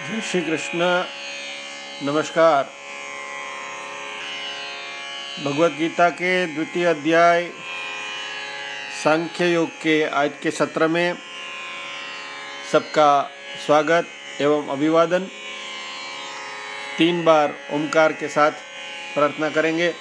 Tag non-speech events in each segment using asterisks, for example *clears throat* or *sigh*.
जय श्री कृष्ण। नमस्कार। भगवत गीता के द्वितीय अध्याय सांख्य योग के आज के सत्र में सबका स्वागत एवं अभिवादन। तीन बार ओंकार के साथ प्रार्थना करेंगे।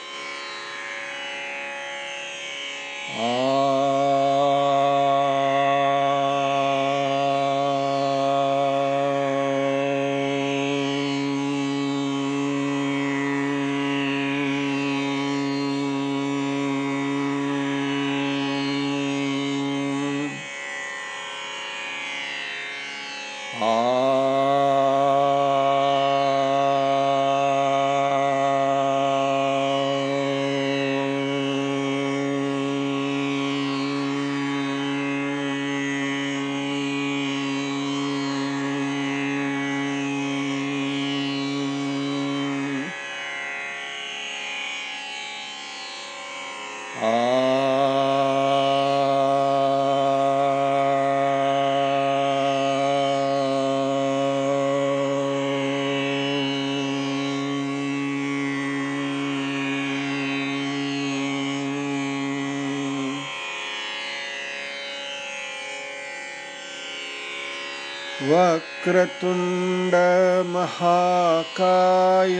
वक्रतुण्डमहाकाय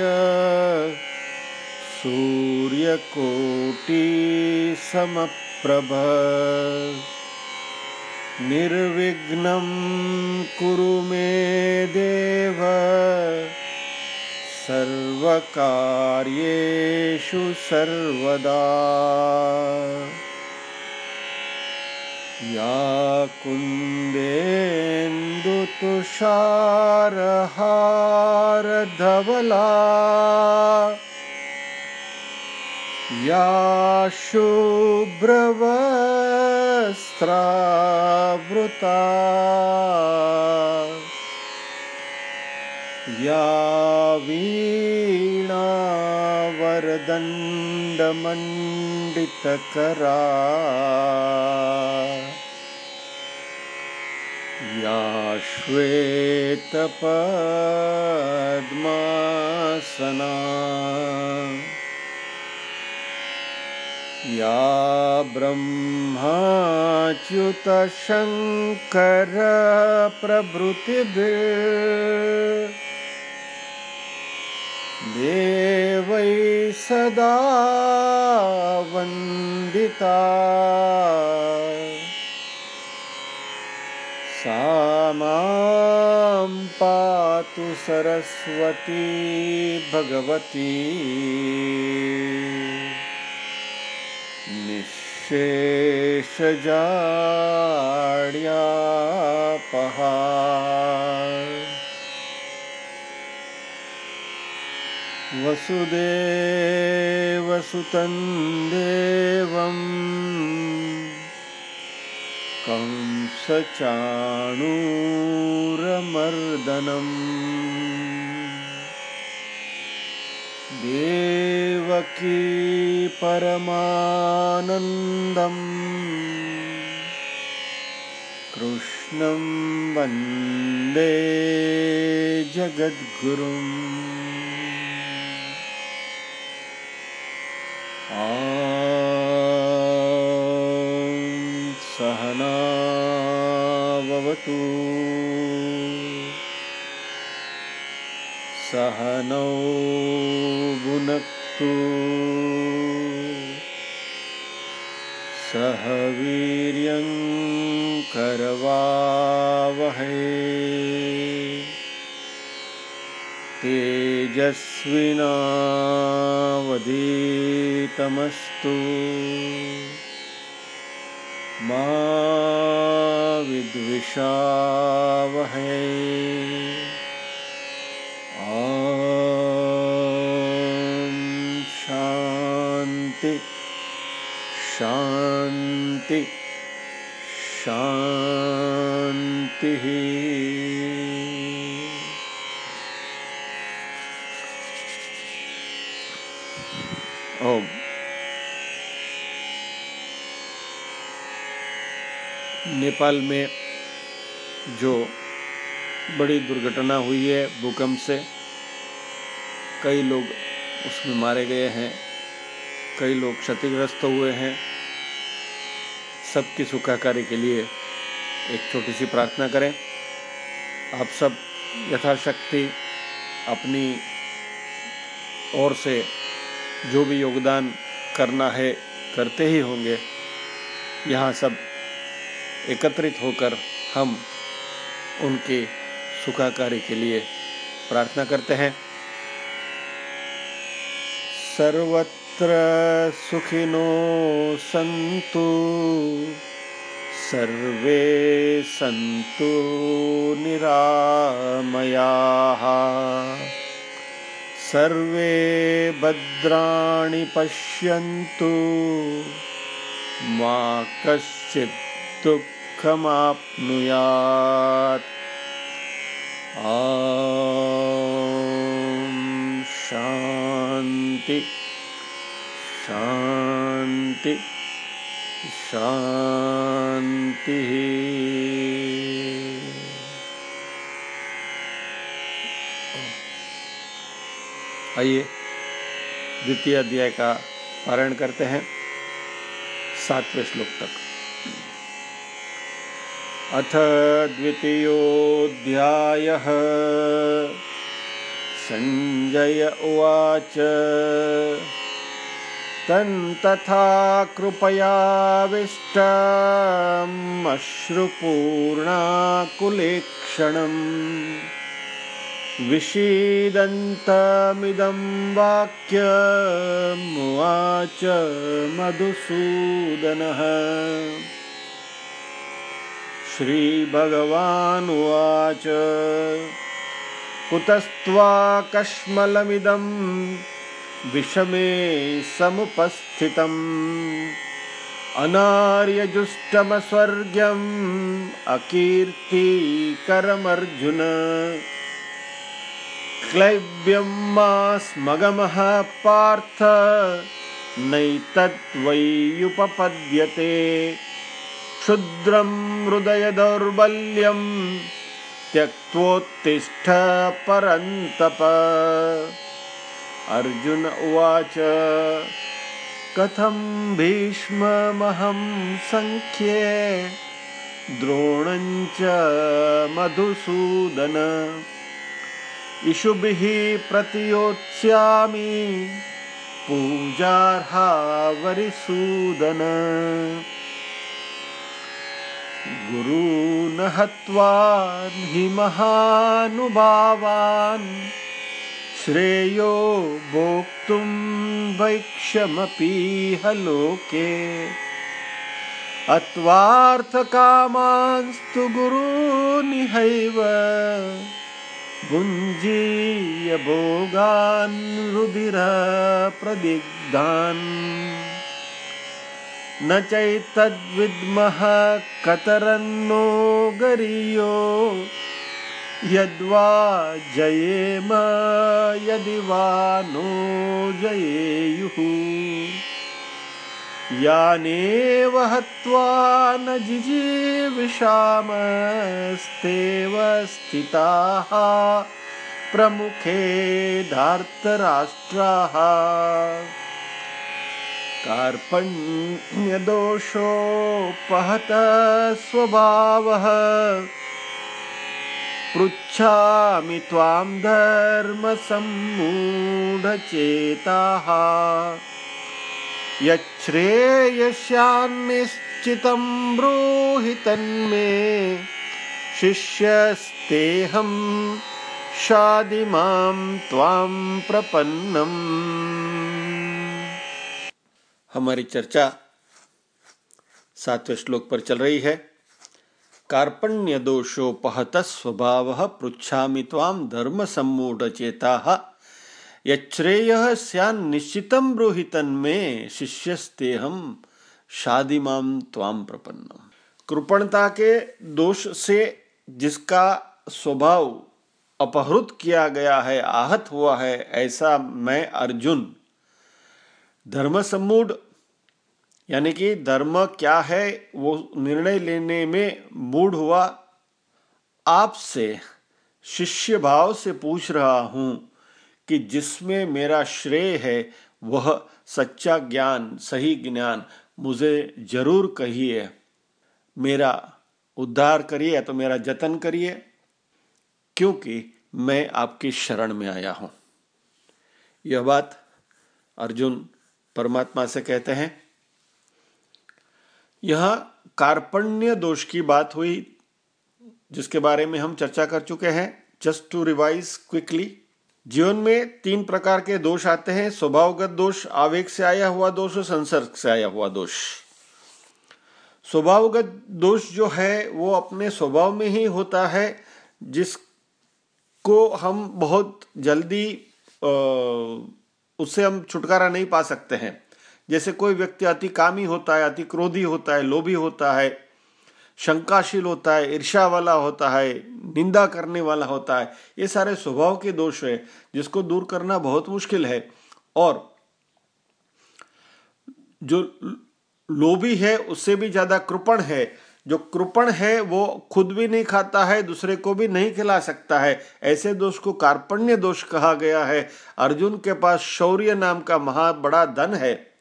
सूर्यकोटिसमप्रभ निर्विघ्नं कुरु मे देव। सर्वकार्येषु सर्वदा। या कुन्देन्दुतुषारहारधवला या शुभ्रवस्त्रावृता या वीणावरदण्डमण्डितकरा। या श्वेतपद्मासना। या ब्रह्माच्युतशङ्करप्रभृतिभिः देवै सदा वन्दिता सा पातु सरस्वती भगवती। निःशेषजाड्यापहा वसुदेवसुतं देवम् कंसचाणूरमर्दनम् देवकी परमानन्दम्। कृष्णं वन्दे जगद्गुरुम् सहनावतु सहनौ भुनक्तु। सह वीर्यङ्करवावहै तेजस्विनावधीतमस्तु। मा विद्विषावहै ॐ शान्ति शान्ति शान्तिः। ओम नेपाल में जो बड़ी दुर्घटना हुई है भूकंप से, कई लोग उसमें मारे गए हैं, कई लोग क्षतिग्रस्त हुए हैं। सबकी सुखाकारी के लिए एक छोटी सी प्रार्थना करें। आप सब यथाशक्ति अपनी ओर से जो भी योगदान करना है, करते ही होंगे। यहाँ सब एकत्रित होकर हम उनके सुखाकारी के लिए प्रार्थना करते हैं। सर्वत्र सुखिनो सन्तु सर्वे सन्तु निरामयाः। सर्वे भद्राणि पश्यन्तु, मा कश्चित् दुःखमाप्नुयात्। शांति शांति शांति आइए द्वितीय अध्याय का पारायण करते हैं सातवें श्लोक तक। अथ द्वितीयोऽध्यायः। सञ्जय उवाच। तन्तथा कृपयाविष्टमश्रुपूर्णाकुलेक्षणम् विषीदन्तमिदं वाक्यमुवाच मधुसूदनः। श्रीभगवानुवाच। कुतस्त्वाकश्मलमिदं विषमे समुपस्थितम्। अनार्यजुष्टमस्वर्ग्यम् अकीर्तिकरमर्जुन। क्लैब्यं मा स्मगमः पार्थ नैतद्वैयुपपद्यते क्षुद्रं हृदयदौर्बल्यम् त्यक्त्वोत्तिष्ठ परन्तप। अर्जुन उवाच कथं भीष्ममहं सङ्ख्ये द्रोणञ्च मधुसूदन? इषुभिः प्रतियोत्स्यामि पूजार्हा वरिसूदन गुरून् हत्वा हि महानुभावान्। श्रेयो भोक्तुं वैक्षमपीह लोके अत्वार्थकामांस्तु गुरूनिहैव भुञ्जीय भोगान् रुधिरप्रदिग्धान्। न चैतद्विद्मः कतरन्नो गरीयो। यद्वा जयेम, यदि वा नो जयेयुः। यानेव हत्वा न जिजीविषामस्तेव स्थिताः, प्रमुखे धार्तराष्ट्राः। कार्पण्यदोषोपहत स्वभावः। पृच्छामि त्वां धर्मसम्मूढचेताः। यच्छ्रेयस्यान्निश्चितं ब्रूहि तन्मे शिष्यस्तेऽहं शादिमां त्वां प्रपन्नम्। हमारी चर्चा सातवें श्लोक पर चल रही है। कार्पण्य दोषोपहत स्वभाव पृछा ताम धर्म सम्मूढ़ चेता यश्रेय स्यान निश्चितम ब्रूहितन में शिष्यस्ते हम शादी माम त्वाम प्रपन्न कृपणता के दोष से जिसका स्वभाव अपहृत किया गया है, आहत हुआ है, ऐसा मैं अर्जुन धर्म सम्मूढ़, यानी कि धर्म क्या है, वो निर्णय लेने में मूड हुआ। आपसे शिष्य भाव से पूछ रहा हूँ कि जिसमें मेरा श्रेय है, वह सच्चा ज्ञान, सही ज्ञान मुझे ज़रूर कहिए। मेरा उद्धार करिए या तो मेरा जतन करिए, क्योंकि मैं आपकी शरण में आया हूँ। यह बात अर्जुन परमात्मा से कहते हैं, यह कार्पण्य दोष की बात हुई, जिसके बारे में हम चर्चा कर चुके हैं जस्ट टू रिवाइज क्विकली जीवन में तीन प्रकार के दोष आते हैं, स्वभावगत दोष, आवेग से आया हुआ दोष और संसर्ग से आया हुआ दोष। स्वभावगत दोष जो है, वो अपने स्वभाव में ही होता है, जिसको हम बहुत जल्दी उससे हम छुटकारा नहीं पा सकते हैं। जैसे कोई व्यक्ति अति कामी होता है, अति क्रोधी होता है, लोभी होता है, शंकाशील होता है ईर्षा वाला होता है, निंदा करने वाला होता है, ये सारे स्वभाव के दोष है, जिसको दूर करना बहुत मुश्किल है। और जो लोभी है, उससे भी ज़्यादा कृपण है जो कृपण है, वो खुद भी नहीं खाता है, दूसरे को भी नहीं खिला सकता है। ऐसे दोष को कार्पण्य दोष कहा गया है। अर्जुन के पास शौर्य नाम का महा बड़ा धन है।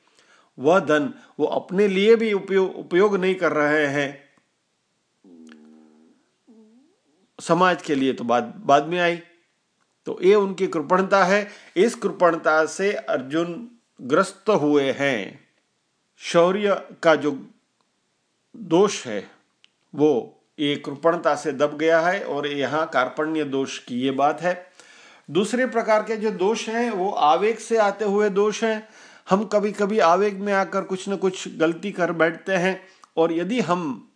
वह धन वो अपने लिए भी उपयोग उपयोग नहीं कर रहे हैं। समाज के लिए तो बाद बाद में आई। तो ये उनकी कृपणता है। इस कृपणता से अर्जुन ग्रस्त हुए हैं। शौर्य का जो दोष है वो ये कृपणता से दब गया है और यहाँ कार्पण्य दोष की ये बात है। दूसरे प्रकार के जो दोष हैं, वो आवेग से आते हुए दोष हैं। हम कभी कभी आवेग में आकर कुछ न कुछ गलती कर बैठते हैं और यदि हम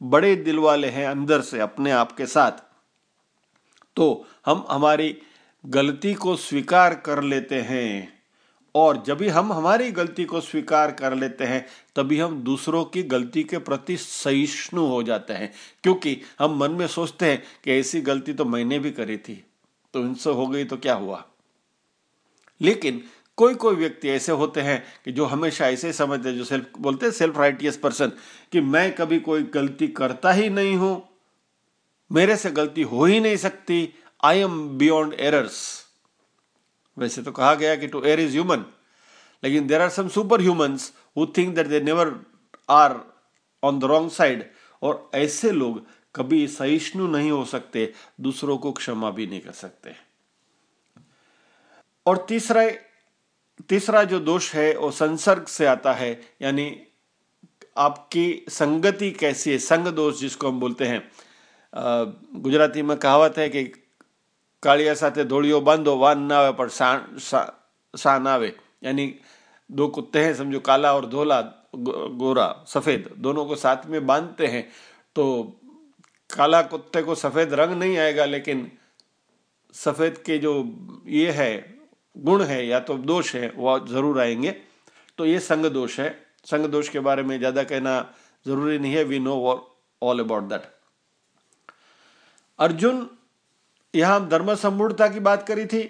बड़े दिल वाले हैं अंदर से, अपने आप के साथ तो हम हमारी गलती को स्वीकार कर लेते हैं। और जब भी हम हमारी गलती को स्वीकार कर लेते हैं, तभी हम दूसरों की गलती के प्रति सहिष्णु हो जाते हैं। क्योंकि हम मन में सोचते हैं कि ऐसी गलती तो मैंने भी करी थी तो इनसे हो गई तो क्या हुआ? लेकिन कोई कोई व्यक्ति ऐसे होते हैं कि जो हमेशा ऐसे समझते हैं, जो सेल्फ, बोलते हैं सेल्फ राइटियस पर्सन, कि मैं कभी कोई गलती करता ही नहीं हूँ, मेरे से गलती हो ही नहीं सकती, आई एम बियॉन्ड एरर्स। वैसे तो कहा गया कि टू एयर इज़ ह्यूमन लेकिन there are some super humans who think that they never are on the wrong side और ऐसे लोग कभी सहिष्णु नहीं हो सकते, दूसरों को क्षमा भी नहीं कर सकते। और तीसरा तीसरा जो दोष है, वो संसर्ग से आता है, यानी आपकी संगति कैसी है, संग दोष जिसको हम बोलते हैं। गुजराती में कहावत है कि कालिया साथे धोड़ियो बांधो वान ना आवे पर शान आवे यानी दो कुत्ते हैं समझो काला और धोला गोरा सफ़ेद दोनों को साथ में बांधते हैं तो काला कुत्ते को सफ़ेद रंग नहीं आएगा लेकिन सफ़ेद के जो ये है गुण है या तो दोष है वह ज़रूर आएँगे तो ये संग दोष है संग दोष के बारे में ज़्यादा कहना ज़रूरी नहीं है we know all about that Arjun यहाँ धर्म सम्मूढ़ता की बात करी थी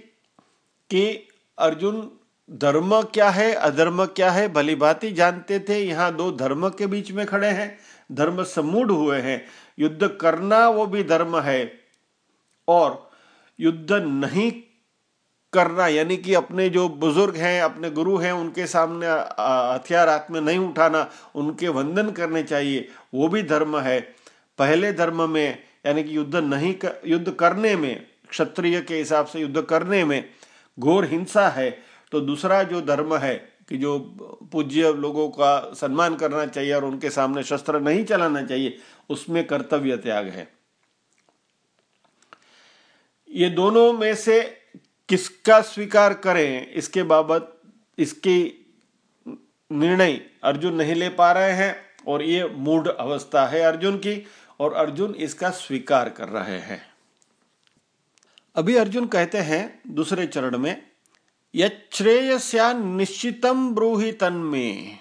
कि अर्जुन, धर्म क्या है, अधर्म क्या है, भली भांति जानते थे। यहाँ दो धर्म के बीच में खड़े हैं, धर्म सम्मूढ़ हुए हैं। युद्ध करना वो भी धर्म है और युद्ध नहीं करना, यानी कि अपने जो बुज़ुर्ग हैं, अपने गुरु हैं, उनके सामने हथियार हाथ में नहीं उठाना, उनके वंदन करने चाहिए, वो भी धर्म है। पहले धर्म में यानी कि युद्ध नहीं कर, युद्ध करने में क्षत्रिय के हिसाब से युद्ध करने में घोर हिंसा है तो दूसरा जो धर्म है कि जो पूज्य लोगों का सम्मान करना चाहिए और उनके सामने शस्त्र नहीं चलाना चाहिए उसमें कर्तव्य त्याग है। ये दोनों में से किसका स्वीकार करें इसके बाबत इसकी निर्णय अर्जुन नहीं ले पा रहे हैं और ये मूढ़ अवस्था है अर्जुन की। और अर्जुन इसका स्वीकार कर रहे हैं। अभी अर्जुन कहते हैं दूसरे चरण में यश्रेयस्या निश्चितम ब्रूहि तन में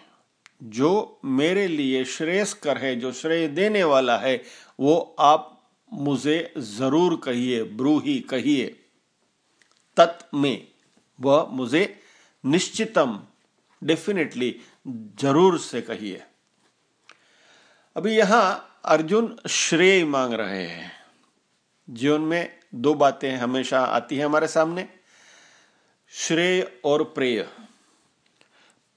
जो मेरे लिए श्रेयस्कर है, जो श्रेय देने वाला है, वो आप मुझे ज़रूर कहिए, ब्रूही कहिए। तत् में वह मुझे निश्चितम डेफिनेटली ज़रूर से कहिए। अभी यहाँ अर्जुन श्रेय मांग रहे हैं। जीवन में दो बातें हमेशा आती हैं हमारे सामने। श्रेय और प्रेय।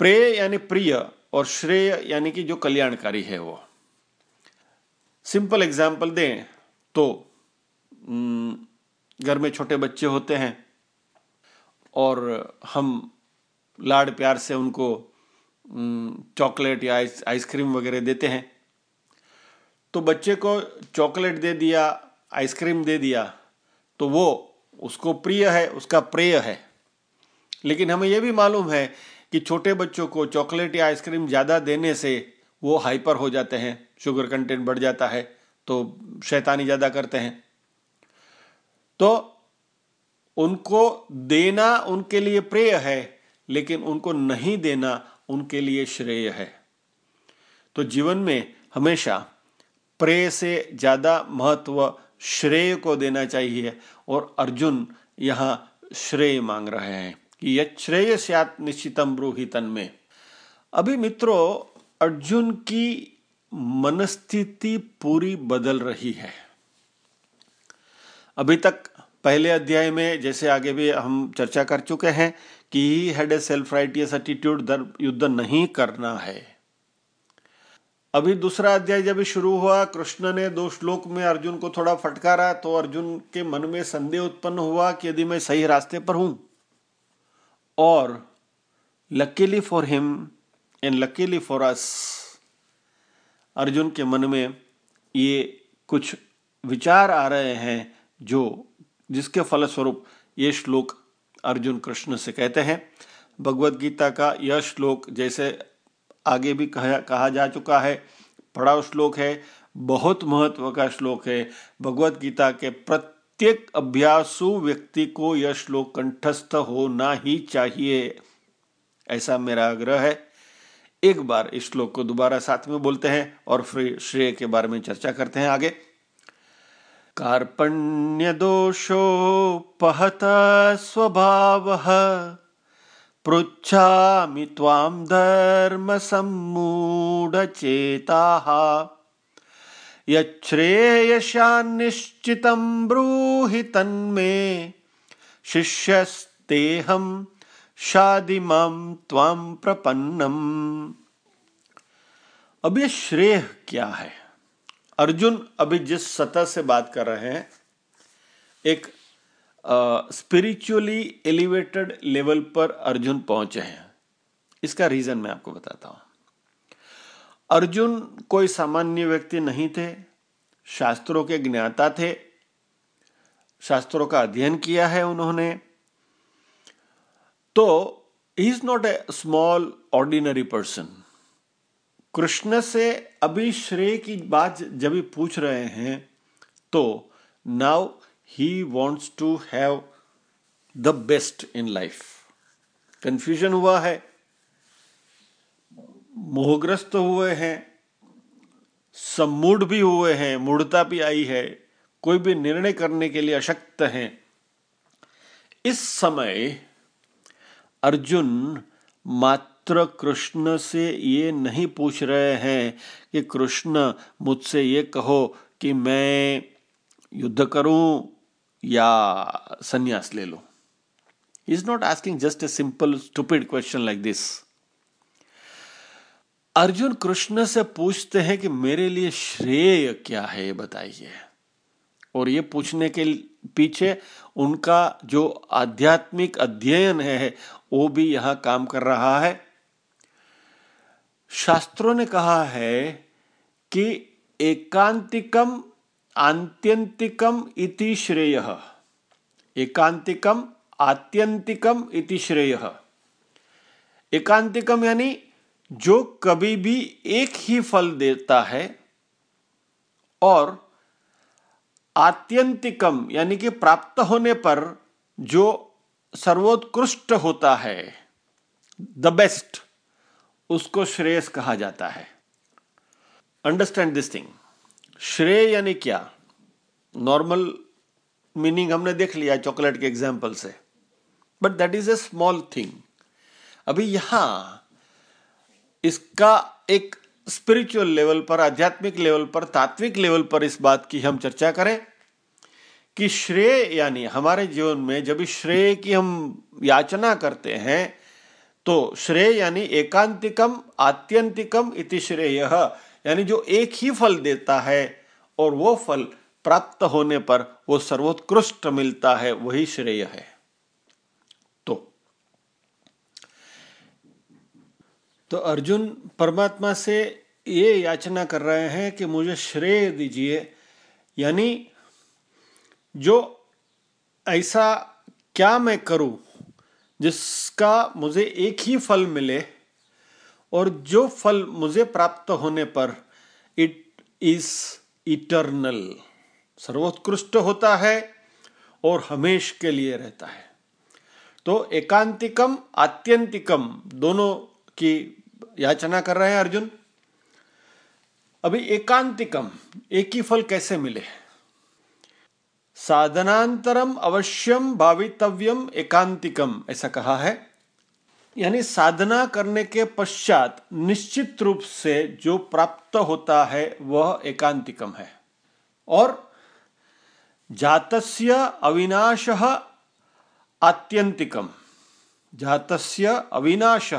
प्रेय यानी प्रिय और श्रेय यानी कि जो कल्याणकारी है वो। सिंपल एग्ज़ाम्पल दें तो घर में छोटे बच्चे होते हैं और हम लाड प्यार से उनको चॉकलेट या आइसक्रीम वगैरह देते हैं। तो बच्चे को चॉकलेट दे दिया, आइसक्रीम दे दिया तो वो, उसको प्रिय है, उसका प्रेय है। लेकिन हमें यह भी मालूम है कि छोटे बच्चों को चॉकलेट या आइसक्रीम ज़्यादा देने से वो हाइपर हो जाते हैं, शुगर कंटेंट बढ़ जाता है तो शैतानी ज़्यादा करते हैं। तो उनको देना उनके लिए प्रेय है, लेकिन उनको नहीं देना उनके लिए श्रेय है। तो जीवन में हमेशा प्रेय से ज़्यादा महत्व श्रेय को देना चाहिए। और अर्जुन यहाँ श्रेय मांग रहे हैं कि यह श्रेय सत निश्चितम ब्रूहितन में। अभी मित्रों, अर्जुन की मनस्थिति पूरी बदल रही है। अभी तक पहले अध्याय में जैसे आगे भी हम चर्चा कर चुके हैं कि he had a self righteous attitude युद्ध नहीं करना है। अभी दूसरा अध्याय जब शुरू हुआ, कृष्ण ने दो श्लोक में अर्जुन को थोड़ा फटकारा तो अर्जुन के मन में संदेह उत्पन्न हुआ कि यदि मैं सही रास्ते पर हूँ और luckily for him and luckily for us Arjun के मन में ये कुछ विचार आ रहे हैं जो, जिसके फलस्वरूप ये श्लोक अर्जुन कृष्ण से कहते हैं। भगवत गीता का यह श्लोक जैसे आगे भी कहा कहा जा चुका है। बड़ा श्लोक है, बहुत महत्व का श्लोक है। भगवत गीता के प्रत्येक अभ्यासु व्यक्ति को यह श्लोक कंठस्थ होना ही चाहिए। ऐसा मेरा आग्रह है। एक बार इस श्लोक को दोबारा साथ में बोलते हैं और फिर श्रेय के बारे में चर्चा करते हैं आगे। कार्पण्यदोषोपहत स्वभावः पृच्छामि त्वां धर्मसम्मूढचेताः। यच्छ्रेयशान्निश्चितं ब्रूहि तन्मे, शिष्यस्तेऽहं शादिमां त्वां प्रपन्नम्। अब ये श्रेय क्या है? अर्जुन अभी जिस सतह से बात कर रहे हैं, एक स्पिरिचुअली एलिवेटेड लेवल पर अर्जुन पहुँचे हैं। इसका रीजन मैं आपको बताता हूँ। अर्जुन कोई सामान्य व्यक्ति नहीं थे, शास्त्रों के ज्ञाता थे, शास्त्रों का अध्ययन किया है उन्होंने। तो he is not a small ordinary person Krishna से अभी श्रेय की बात जब पूछ रहे हैं तो now he wants to have the best in life confusion हुआ है, मोहग्रस्त हुए हैं, सम्मूढ़ भी हुए हैं, मूढ़ता भी आई है, कोई भी निर्णय करने के लिए अशक्त हैं। इस समय अर्जुन मात्र कृष्ण से ये नहीं पूछ रहे हैं कि कृष्ण मुझसे ये कहो कि मैं युद्ध करूँ या संन्यास ले लो। Is not asking just a simple stupid question like this Arjun Krishna से पूछते हैं कि मेरे लिए श्रेय क्या है, ये बताइए। और ये पूछने के पीछे उनका जो आध्यात्मिक अध्ययन है, वो भी यहाँ काम कर रहा है। शास्त्रों ने कहा है कि एकांतिकम आत्यंतिकम इति श्रेय। एकांतिकम आत्यंतिकम इति श्रेय। एकांतिकम यानी जो कभी भी एक ही फल देता है और आत्यंतिकम यानी कि प्राप्त होने पर जो सर्वोत्कृष्ट होता है द बेस्ट उसको श्रेयस कहा जाता है। अंडरस्टैंड दिस थिंग श्रेय यानी क्या? नॉर्मल मीनिंग हमने देख लिया चॉकलेट के एग्ज़ाम्पल से। But that is a small thing अभी यहाँ इसका एक स्पिरिचुअल लेवल पर, आध्यात्मिक लेवल पर, तात्विक लेवल पर इस बात की हम चर्चा करें कि श्रेय यानी हमारे जीवन में जब श्रेय की हम याचना करते हैं तो श्रेय यानी एकांतिकम, आत्यंतिकम इति श्रेय। यानी जो एक ही फल देता है और वो फल प्राप्त होने पर वो सर्वोत्कृष्ट मिलता है, वही श्रेय है। तो तो अर्जुन परमात्मा से ये याचना कर रहे हैं कि मुझे श्रेय दीजिए। यानी जो ऐसा क्या मैं करूँ जिसका मुझे एक ही फल मिले और जो फल मुझे प्राप्त होने पर इट इज़ इटर्नल सर्वोत्कृष्ट होता है और हमेश के लिए रहता है। तो एकांतिकम, आत्यंतिकम दोनों की याचना कर रहे हैं अर्जुन। अभी एकांतिकम, एक ही फल कैसे मिले? साधनांतरम अवश्यम, भावितव्यम एकांतिकम, ऐसा कहा है। यानी साधना करने के पश्चात निश्चित रूप से जो प्राप्त होता है वह एकांतिकम है। और जातस्य अविनाश आत्यंतिकम। जातस्य अविनाश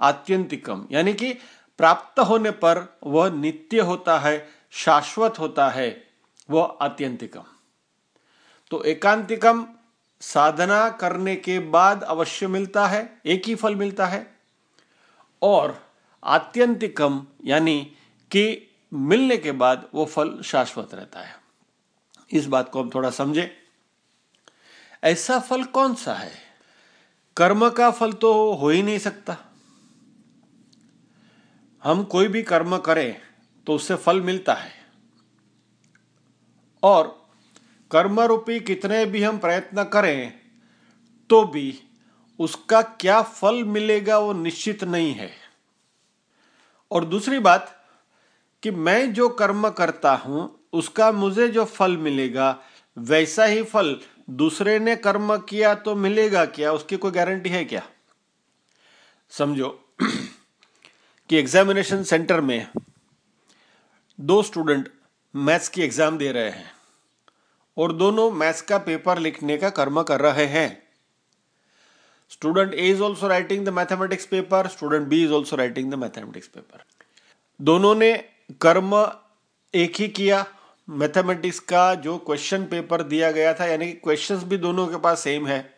आत्यंतिकम। यानी कि प्राप्त होने पर वह नित्य होता है, शाश्वत होता है, वह आत्यंतिकम। तो एकांतिकम साधना करने के बाद अवश्य मिलता है, एक ही फल मिलता है। और आत्यंतिकम, यानी कि मिलने के बाद वो फल शाश्वत रहता है। इस बात को हम थोड़ा समझे। ऐसा फल कौन सा है? कर्म का फल तो हो ही नहीं सकता। हम कोई भी कर्म करें तो उससे फल मिलता है। और कर्म रूपी कितने भी हम प्रयत्न करें तो भी उसका क्या फल मिलेगा वो निश्चित नहीं है। और दूसरी बात कि मैं जो कर्म करता हूँ, उसका मुझे जो फल मिलेगा, वैसा ही फल दूसरे ने कर्म किया तो मिलेगा क्या? उसकी कोई गारंटी है क्या? समझो *clears throat* कि एग्जामिनेशन सेंटर में दो स्टूडेंट मैथ्स की एग्ज़ाम दे रहे हैं। और दोनों मैथ्स का पेपर लिखने का कर्म कर रहे हैं। Student A is also writing the mathematics paper student B is also writing the mathematics paper दोनों ने कर्म एक ही किया। मैथमेटिक्स का जो क्वेश्चन पेपर दिया गया था, यानी कि क्वेश्चंस भी दोनों के पास सेम है।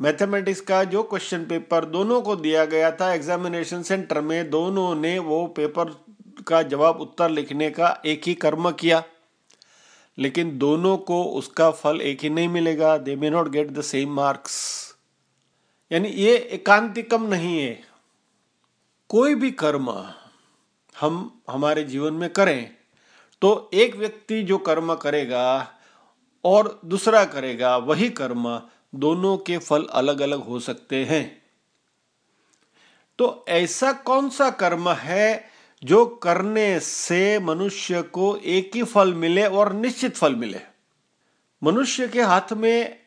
मैथमेटिक्स का जो क्वेश्चन पेपर दोनों को दिया गया था एग्जामिनेशन सेंटर में दोनों ने वो पेपर का जवाब उत्तर लिखने का एक ही कर्म किया। लेकिन दोनों को उसका फल एक ही नहीं मिलेगा। They may not get the same marks यानी ये एकांतिकम नहीं है। कोई भी कर्म हम हमारे जीवन में करें तो एक व्यक्ति जो कर्म करेगा और दूसरा करेगा, वही कर्म दोनों के फल अलग अलग हो सकते हैं। तो ऐसा कौन सा कर्म है जो करने से मनुष्य को एक ही फल मिले और निश्चित फल मिले। मनुष्य के हाथ में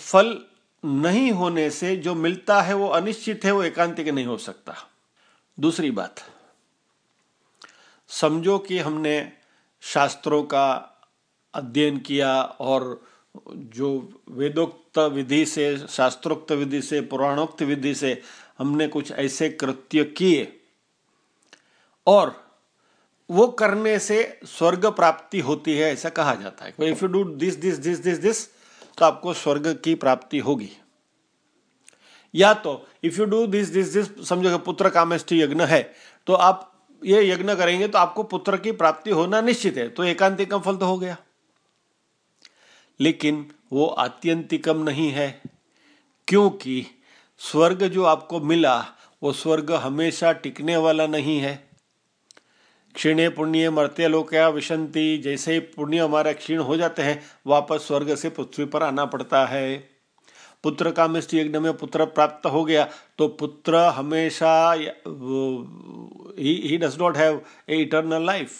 फल नहीं होने से जो मिलता है वो अनिश्चित है, वो एकांतिक नहीं हो सकता। दूसरी बात, समझो कि हमने शास्त्रों का अध्ययन किया और जो वेदोक्त विधि से, शास्त्रोक्त विधि से, पुराणोक्त विधि से हमने कुछ ऐसे कृत्य किए। और वो करने से स्वर्ग प्राप्ति होती है, ऐसा कहा जाता है। If you do this this this this this तो आपको स्वर्ग की प्राप्ति होगी। या तो if you do this this this समझो पुत्र कामेष्टि यज्ञ है तो आप ये यज्ञ करेंगे तो आपको पुत्र की प्राप्ति होना निश्चित है तो एकांतिकम फल तो हो गया। लेकिन वो आत्यंतिकम नहीं है, क्योंकि स्वर्ग जो आपको मिला, वो स्वर्ग हमेशा टिकने वाला नहीं है। क्षीणे पुण्य मरते लोकया विशंति जैसे ही पुण्य हमारा क्षीण हो जाते हैं, वापस स्वर्ग से पृथ्वी पर आना पड़ता है। पुत्र का मिष्ट यज्ञ में पुत्र प्राप्त हो गया तो पुत्र हमेशा he does not have a eternal life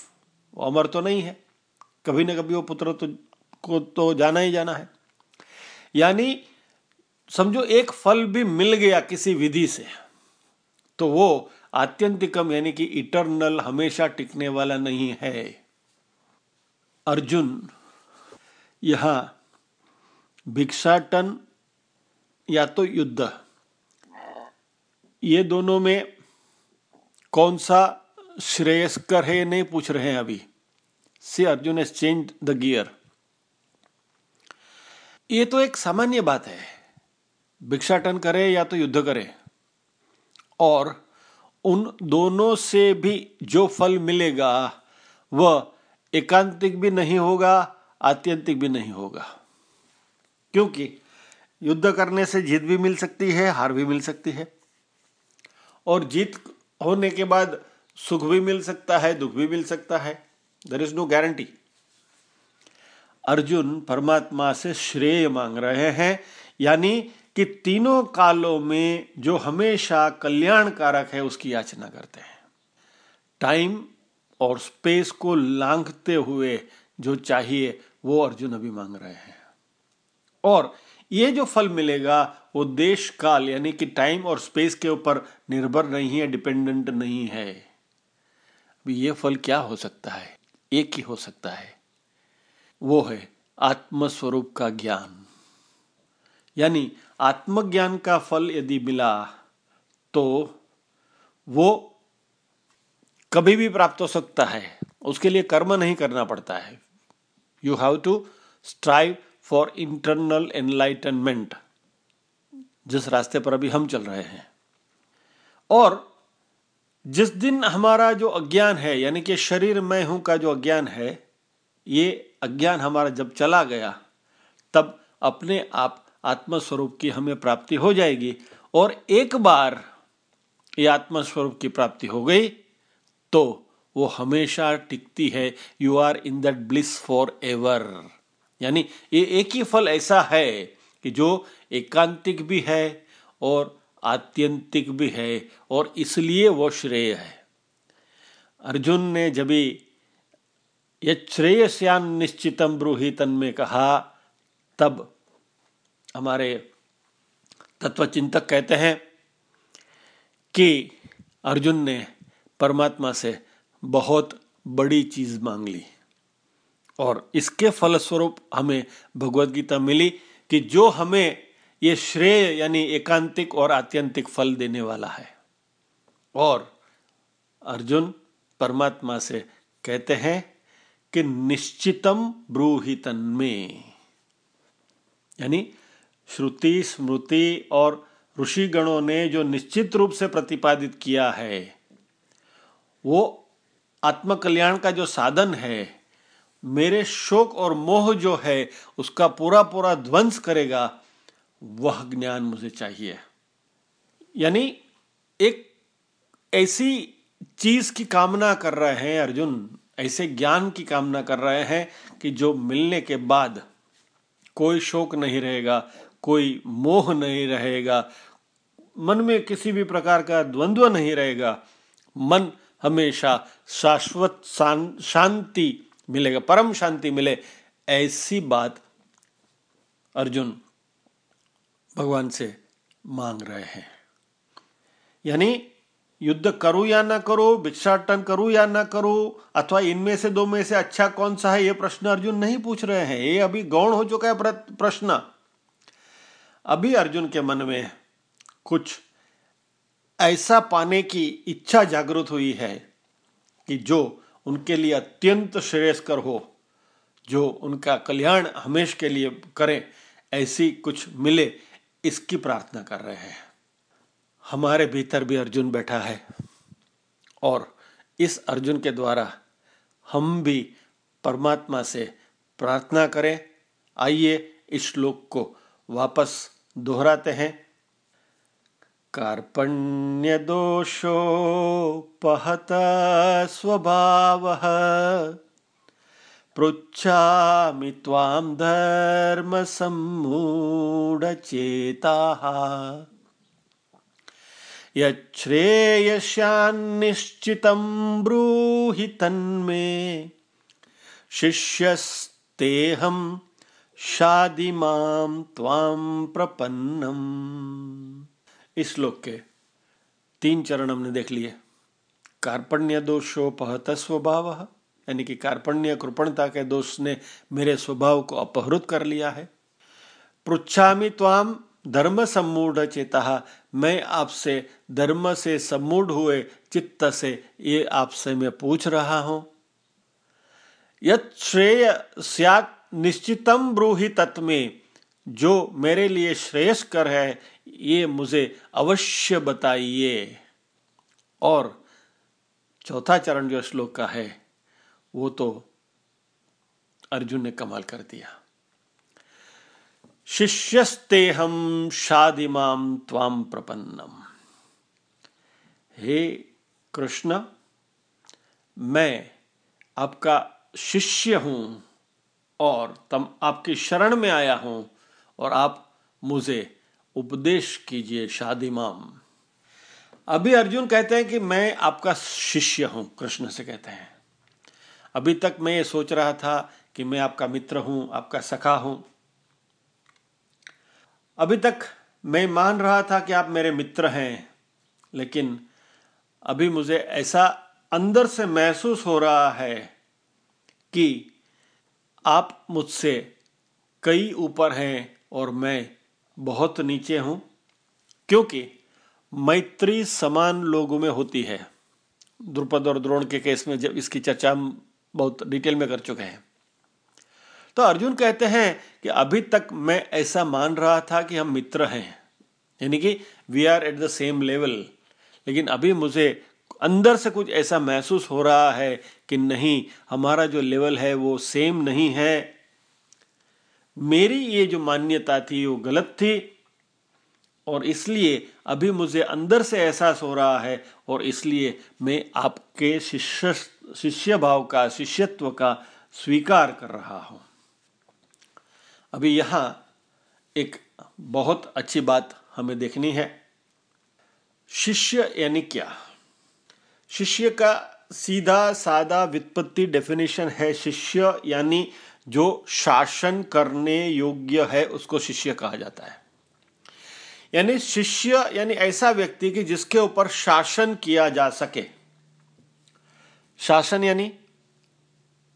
अमर तो नहीं है। कभी ना कभी वो पुत्र तो को तो जाना ही जाना है। यानी, समझो एक फल भी मिल गया किसी विधि से तो वो आत्यंतिकम यानी कि इटर्नल हमेशा टिकने वाला नहीं है। अर्जुन, यहाँ भिक्षाटन या तो युद्ध। ये दोनों में कौन सा श्रेयस्कर है नहीं पूछ रहे हैं अभी। से Arjun as change the gear ये तो एक सामान्य बात है। भिक्षाटन करे या तो युद्ध करे। और उन दोनों से भी जो फल मिलेगा, वह एकांतिक भी नहीं होगा, आत्यंतिक भी नहीं होगा। क्योंकि युद्ध करने से जीत भी मिल सकती है, हार भी मिल सकती है। और जीत होने के बाद सुख भी मिल सकता है, दुख भी मिल सकता है। There is no guarantee Arjun परमात्मा से श्रेय मांग रहे हैं, यानी कि तीनों कालों में जो हमेशा कल्याणकारक है, उसकी याचना करते हैं। टाइम और स्पेस को लांघते हुए जो चाहिए, वो अर्जुन अभी मांग रहे हैं। और ये जो फल मिलेगा, वो देश काल, यानी कि टाइम और स्पेस के ऊपर निर्भर नहीं है डिपेंडेंट नहीं है। अभी ये फल क्या हो सकता है? एक ही हो सकता है। वो है आत्मस्वरूप का ज्ञान। यानी आत्मज्ञान का फल यदि मिला तो वो कभी भी प्राप्त हो सकता है। उसके लिए कर्म नहीं करना पड़ता है। You have to strive for internal enlightenment जिस रास्ते पर अभी हम चल रहे हैं। और जिस दिन हमारा जो अज्ञान है, यानी कि शरीर मैं हूँ का जो अज्ञान है, ये अज्ञान हमारा जब चला गया, तब अपने आप आत्मस्वरूप की हमें प्राप्ति हो जाएगी। और एक बार ये आत्मस्वरूप की प्राप्ति हो गई तो वो हमेशा टिकती है। You are in that bliss for ever यानी ये एक ही फल ऐसा है कि जो एकांतिक भी है और आत्यंतिक भी है और इसलिए वो श्रेय है। अर्जुन ने जब श्रेयस्यान निश्चितम ब्रूहितन में कहा, तब हमारे तत्वचिंतक कहते हैं कि अर्जुन ने परमात्मा से बहुत बड़ी चीज़ मांग ली और इसके फलस्वरूप हमें भगवत गीता मिली कि जो हमें ये श्रेय यानी एकांतिक और आत्यंतिक फल देने वाला है। और अर्जुन परमात्मा से कहते हैं कि निश्चितम ब्रूहितन में यानी श्रुति, स्मृति और ऋषिगणों ने जो निश्चित रूप से प्रतिपादित किया है, वो आत्मकल्याण का जो साधन है, मेरे शोक और मोह जो है, उसका पूरा पूरा ध्वंस करेगा, वह ज्ञान मुझे चाहिए। यानी एक ऐसी चीज़ की कामना कर रहे हैं, अर्जुन, ऐसे ज्ञान की कामना कर रहे हैं कि जो मिलने के बाद कोई शोक नहीं रहेगा कोई मोह नहीं रहेगा, मन में किसी भी प्रकार का द्वंद्व नहीं रहेगा, मन हमेशा शाश्वत शांति मिलेगा, परम शांति मिले, ऐसी बात अर्जुन भगवान से मांग रहे हैं। यानी युद्ध करूँ या ना करो, भिक्षाटन करूँ या ना करूँ, अथवा इनमें से दो में से अच्छा कौन सा है, ये प्रश्न अर्जुन नहीं पूछ रहे हैं। ये अभी गौण हो चुका है प्रश्न। अभी अर्जुन के मन में कुछ ऐसा पाने की इच्छा जागृत हुई है कि जो उनके लिए अत्यंत श्रेयस्कर हो, जो उनका कल्याण हमेश के लिए करें, ऐसी कुछ मिले, इसकी प्रार्थना कर रहे हैं। हमारे भीतर भी अर्जुन बैठा है और इस अर्जुन के द्वारा हम भी परमात्मा से प्रार्थना करें। आइए इस श्लोक को वापस दोहराते हैं। कार्पण्य दोषो पहत कार्पण्यदोषोपहत स्वभावः। पृच्छामि त्वां धर्मसम्मूढचेताः यच्छ्रेयस्यान्निश्चितं ब्रूहि तन्मे। शिष्यस्तेऽहं शादिमां त्वां प्रपन्नम्। इस श्लोक के तीन चरण हमने देख लिए। कार्पण्य दोषोपहत स्वभाव, यानी कि कार्पण्य कृपणता के दोष ने मेरे स्वभाव को अपहृत कर लिया है। पृछामी त्वाम धर्म सम्मूढ़ चेता, मैं आपसे धर्म से सम्मूढ़ हुए चित्त से ये आपसे मैं पूछ रहा हूँ। यत श्रेय स्यात निश्चितम ब्रूहि तत्मे जो मेरे लिए श्रेयस्कर है, ये मुझे अवश्य बताइए। और चौथा चरण जो श्लोक का है, वो तो अर्जुन ने कमाल कर दिया। शिष्यस्ते हम शादिमाम त्वाम प्रपन्नम। हे कृष्ण, मैं आपका शिष्य हूँ। और तम आपकी शरण में आया हूँ और आप मुझे उपदेश कीजिए शादिमाम अभी अर्जुन कहते हैं कि मैं आपका शिष्य हूँ, कृष्ण से कहते हैं। अभी तक मैं ये सोच रहा था कि मैं आपका मित्र हूँ, आपका सखा हूँ। अभी तक मैं मान रहा था कि आप मेरे मित्र हैं, लेकिन अभी मुझे ऐसा अंदर से महसूस हो रहा है कि आप मुझसे कई ऊपर हैं और मैं बहुत नीचे हूँ, क्योंकि मैत्री समान लोगों में होती है। द्रुपद और द्रोण के केस में जब इसकी चर्चा हम बहुत डिटेल में कर चुके हैं। तो अर्जुन कहते हैं कि अभी तक मैं ऐसा मान रहा था कि हम मित्र हैं, यानी कि we are at the same level लेकिन अभी मुझे अंदर से कुछ ऐसा महसूस हो रहा है कि नहीं, हमारा जो लेवल है वो सेम नहीं है। मेरी ये जो मान्यता थी वो गलत थी और इसलिए अभी मुझे अंदर से एहसास हो रहा है और इसलिए मैं आपके शिष्य शिष्य भाव का, शिष्यत्व का स्वीकार कर रहा हूँ। अभी यहाँ एक बहुत अच्छी बात हमें देखनी है। शिष्य यानी क्या? शिष्य का सीधा सादा वित्पत्ति डेफिनेशन है शिष्य, यानी जो शासन करने योग्य है, उसको शिष्य कहा जाता है। यानी शिष्य, यानी ऐसा व्यक्ति कि जिसके ऊपर शासन किया जा सके। शासन यानी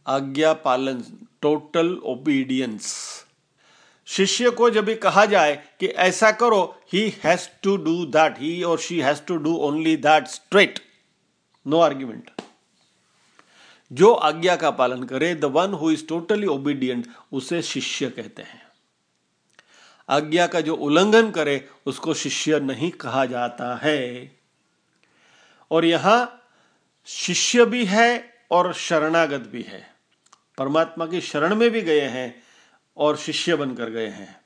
आज्ञा पालन टोटल ओबीडियंस शिष्य को जब भी कहा जाए कि ऐसा करो he has to do that he और she has to do only that straight no argument जो आज्ञा का पालन करे the one who is totally obedient उसे शिष्य कहते हैं। आज्ञा का जो उल्लंघन करे, उसको शिष्य नहीं कहा जाता है। और यहाँ शिष्य भी है और शरणागत भी है। परमात्मा की शरण में भी गए हैं और शिष्य बनकर गए हैं।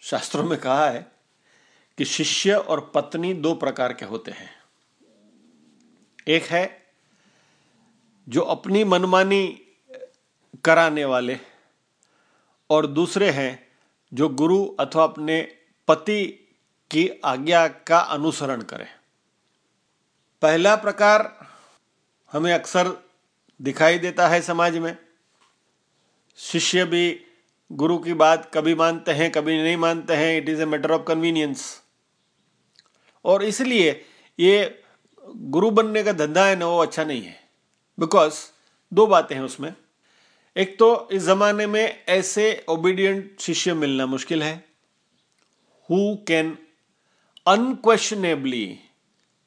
शास्त्रों में कहा है कि शिष्य और पत्नी दो प्रकार के होते हैं। एक है जो अपनी मनमानी कराने वाले और दूसरे हैं, जो गुरु अथवा अपने पति की आज्ञा का अनुसरण करें। पहला प्रकार हमें अक्सर दिखाई देता है समाज में। शिष्य भी गुरु की बात कभी मानते हैं, कभी नहीं मानते हैं। It is a matter of convenience और इसलिए ये गुरु बनने का धंधा है, ना वो अच्छा नहीं है। बिकॉज़ दो बातें हैं उसमें। एक तो इस जमाने में ऐसे ओबीडियंट शिष्य मिलना मुश्किल है। Who can unquestionably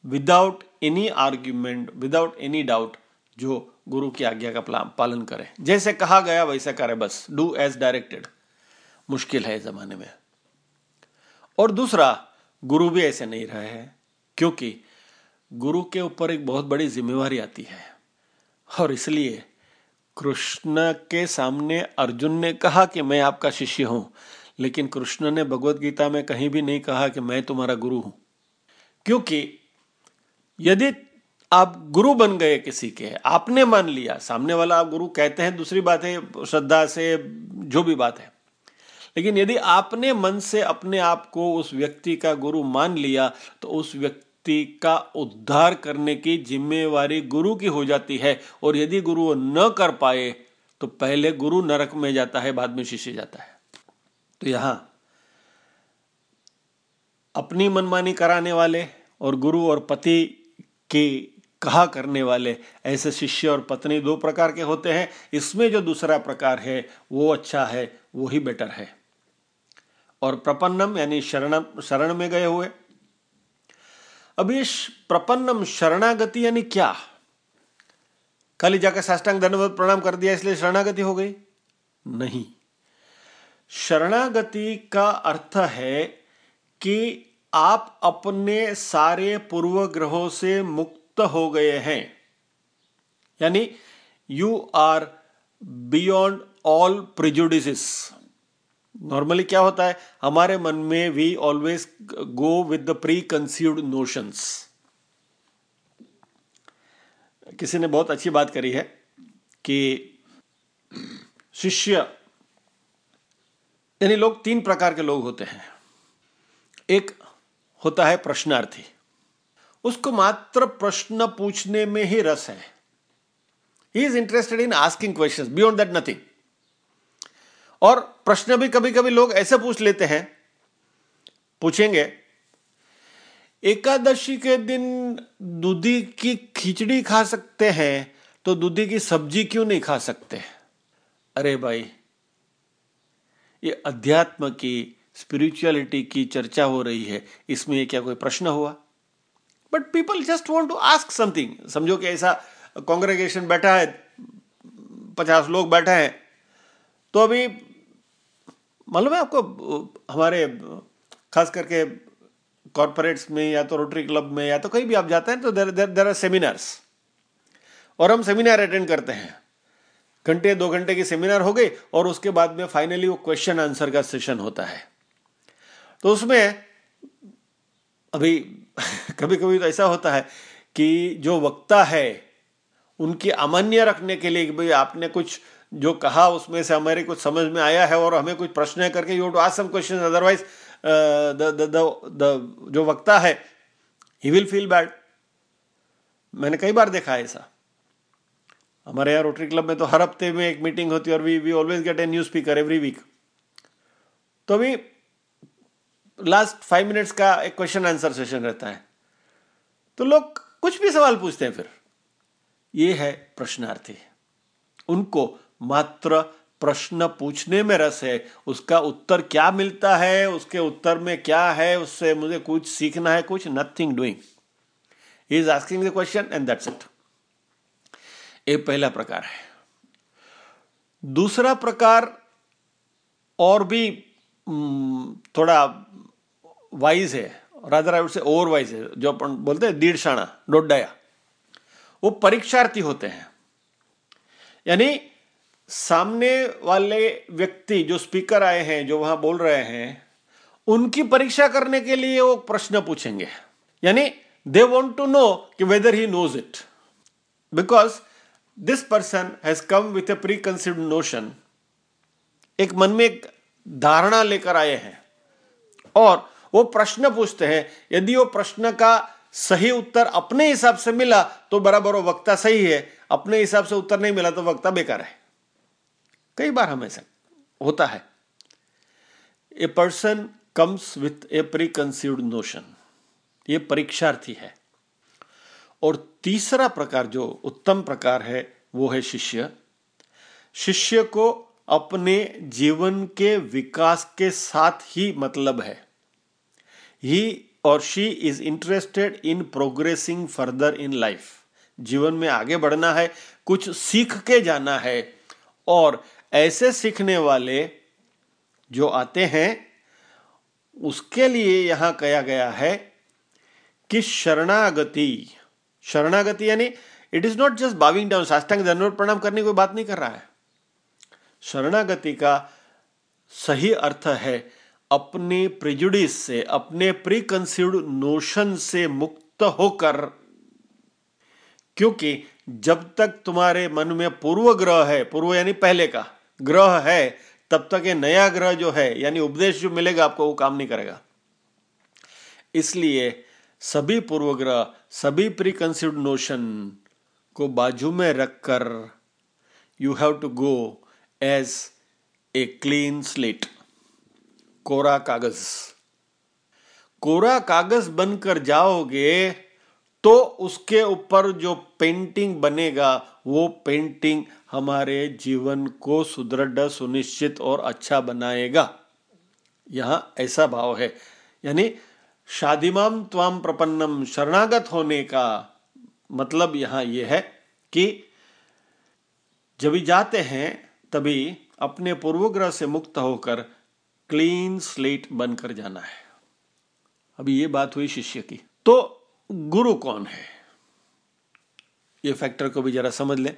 without any argument without any doubt जो गुरु की आज्ञा का पालन करे। जैसे कहा गया, वैसा करे बस। डू एज डायरेक्टेड मुश्किल है इस जमाने में। और दूसरा, गुरु भी ऐसे नहीं रहे हैं, क्योंकि गुरु के ऊपर एक बहुत बड़ी जिम्मेवारी आती है। और इसलिए कृष्ण के सामने अर्जुन ने कहा कि मैं आपका शिष्य हूँ, लेकिन कृष्ण ने भगवत गीता में कहीं भी नहीं कहा कि मैं तुम्हारा गुरु हूँ। क्योंकि यदि आप गुरु बन गए किसी के, आपने मान लिया, सामने वाला आप गुरु कहते हैं, दूसरी बात है श्रद्धा से, जो भी बात है। लेकिन यदि आपने मन से अपने आप को उस व्यक्ति का गुरु मान लिया तो उस व्यक्ति का उद्धार करने की जिम्मेवारी गुरु की हो जाती है। और यदि गुरु न कर पाए तो पहले गुरु नरक में जाता है, बाद में शिष्य जाता है। तो यहाँ अपनी मनमानी कराने वाले और गुरु और पति की कहा करने वाले, ऐसे शिष्य और पत्नी दो प्रकार के होते हैं। इसमें जो दूसरा प्रकार है, वो अच्छा है, वो ही बेटर है। और प्रपन्नम, यानी शरण शरण में गए हुए अब ये प्रपन्नम शरणागति यानी क्या? खाली जाकर साष्टांग धन्यवाद प्रणाम कर दिया, इसलिए शरणागति हो गई? नहीं। शरणागति का अर्थ है कि आप अपने सारे पूर्व ग्रहों से मुक्त हो गए हैं। यानी you are beyond all prejudice normally क्या होता है? हमारे मन में we always go with the preconceived notions किसी ने बहुत अच्छी बात करी है कि शिष्य, यानी लोग तीन प्रकार के लोग होते हैं। एक होता है प्रश्नार्थी। उसको मात्र प्रश्न पूछने में ही रस है। He is interested in asking question beyond that nothing और प्रश्न भी कभी कभी लोग ऐसे पूछ लेते हैं। पूछेंगे, एकादशी के दिन दूधी की खिचड़ी खा सकते हैं तो दूधी की सब्ज़ी क्यों नहीं खा सकते? अरे भाई, ये अध्यात्म की स्पिरिचुअलिटी की चर्चा हो रही है, इसमें क्या कोई प्रश्न हुआ? But people just want to ask something समझो कि ऐसा कांग्रेगेशन बैठा है, पचास लोग बैठे हैं तो अभी मालूम है आपको, हमारे, खास करके कॉरपोरेट्स में या तो रोटरी क्लब में या तो कहीं भी आप जाते हैं तो देर देर देर आर सेमिनार्स और हम सेमिनार अटेंड करते हैं। घंटे, दो घंटे की सेमिनार हो गई और उसके बाद में फाइनली वो क्वेश्चन आंसर का सेशन होता है। तो उसमें अभी *laughs* कभी कभी तो ऐसा होता है कि जो वक्ता है, उनकी अमान्य रखने के लिए भाई आपने कुछ जो कहा उसमें से हमारे कुछ समझ में आया है और हमें कुछ प्रश्न है करके you to ask some question otherwise the जो वक्ता है ही विल फील बैड मैंने कई बार देखा है ऐसा। हमारे यहाँ रोटरी क्लब में तो हर हफ़्ते में एक मीटिंग होती है और we we always get a new speaker every week तो अभी लास्ट फाइव मिनट्स का एक क्वेश्चन आंसर सेशन रहता है। तो लोग कुछ भी सवाल पूछते हैं फिर। ये है प्रश्नार्थी। उनको मात्र प्रश्न पूछने में रस है। उसका उत्तर क्या मिलता है? उसके उत्तर में क्या है? उससे मुझे कुछ सीखना है, कुछ nothing doing is asking the question and that's it ये पहला प्रकार है। दूसरा प्रकार और भी थोड़ा वाइज है। रादर आई से ओवर वाइज है। जो अपन बोलते हैं दीड़शाणा डोडाया वो परीक्षार्थी होते हैं। यानी सामने वाले व्यक्ति जो स्पीकर आए हैं, जो वहाँ बोल रहे हैं, उनकी परीक्षा करने के लिए वो प्रश्न पूछेंगे। यानी दे वॉन्ट टू नो कि whether he knows it because this person has come with a preconceived notion एक मन में एक धारणा लेकर आए हैं। और वो प्रश्न पूछते हैं, यदि वो प्रश्न का सही उत्तर अपने हिसाब से मिला तो बराबर वो वक्ता सही है। अपने हिसाब से उत्तर नहीं मिला तो वक्ता बेकार है। कई बार हमें होता है। A person comes with a preconceived notion ये परीक्षार्थी है। और तीसरा प्रकार जो उत्तम प्रकार है, वो है शिष्य। शिष्य को अपने जीवन के विकास के साथ ही मतलब है। ही और she is interested in progressing further in life जीवन में आगे बढ़ना है, कुछ सीख के जाना है और ऐसे सीखने वाले जो आते हैं, उसके लिए यहाँ कहा गया है कि शरणागति शरणागति यानी it is not just bowing down साष्टांग धन्यवाद प्रणाम करने की कोई बात नहीं कर रहा है। शरणागति का सही अर्थ है अपने प्रिजुडिस से, अपने प्री कंसीड नोशन से मुक्त होकर। क्योंकि जब तक तुम्हारे मन में पूर्व ग्रह है, पूर्व यानी पहले का ग्रह है, तब तक ये नया ग्रह जो है, यानी उपदेश जो मिलेगा आपको, वो काम नहीं करेगा। इसलिए सभी पूर्व ग्रह सभी प्री कंसीड नोशन को बाजू में रखकर you have to go as a clean slate कोरा कागज़। कोरा कागज़ बनकर जाओगे तो उसके ऊपर जो पेंटिंग बनेगा, वो पेंटिंग हमारे जीवन को सुदृढ़, सुनिश्चित और अच्छा बनाएगा। यहाँ ऐसा भाव है। यानी शादिमाम त्वाम प्रपन्नम शरणागत होने का मतलब यहाँ यह है कि जब जाते हैं, तभी अपने पूर्वग्रह से मुक्त होकर क्लीन स्लेट बनकर जाना है। अभी ये बात हुई शिष्य की। तो गुरु कौन है? ये फैक्टर को भी जरा समझ लें।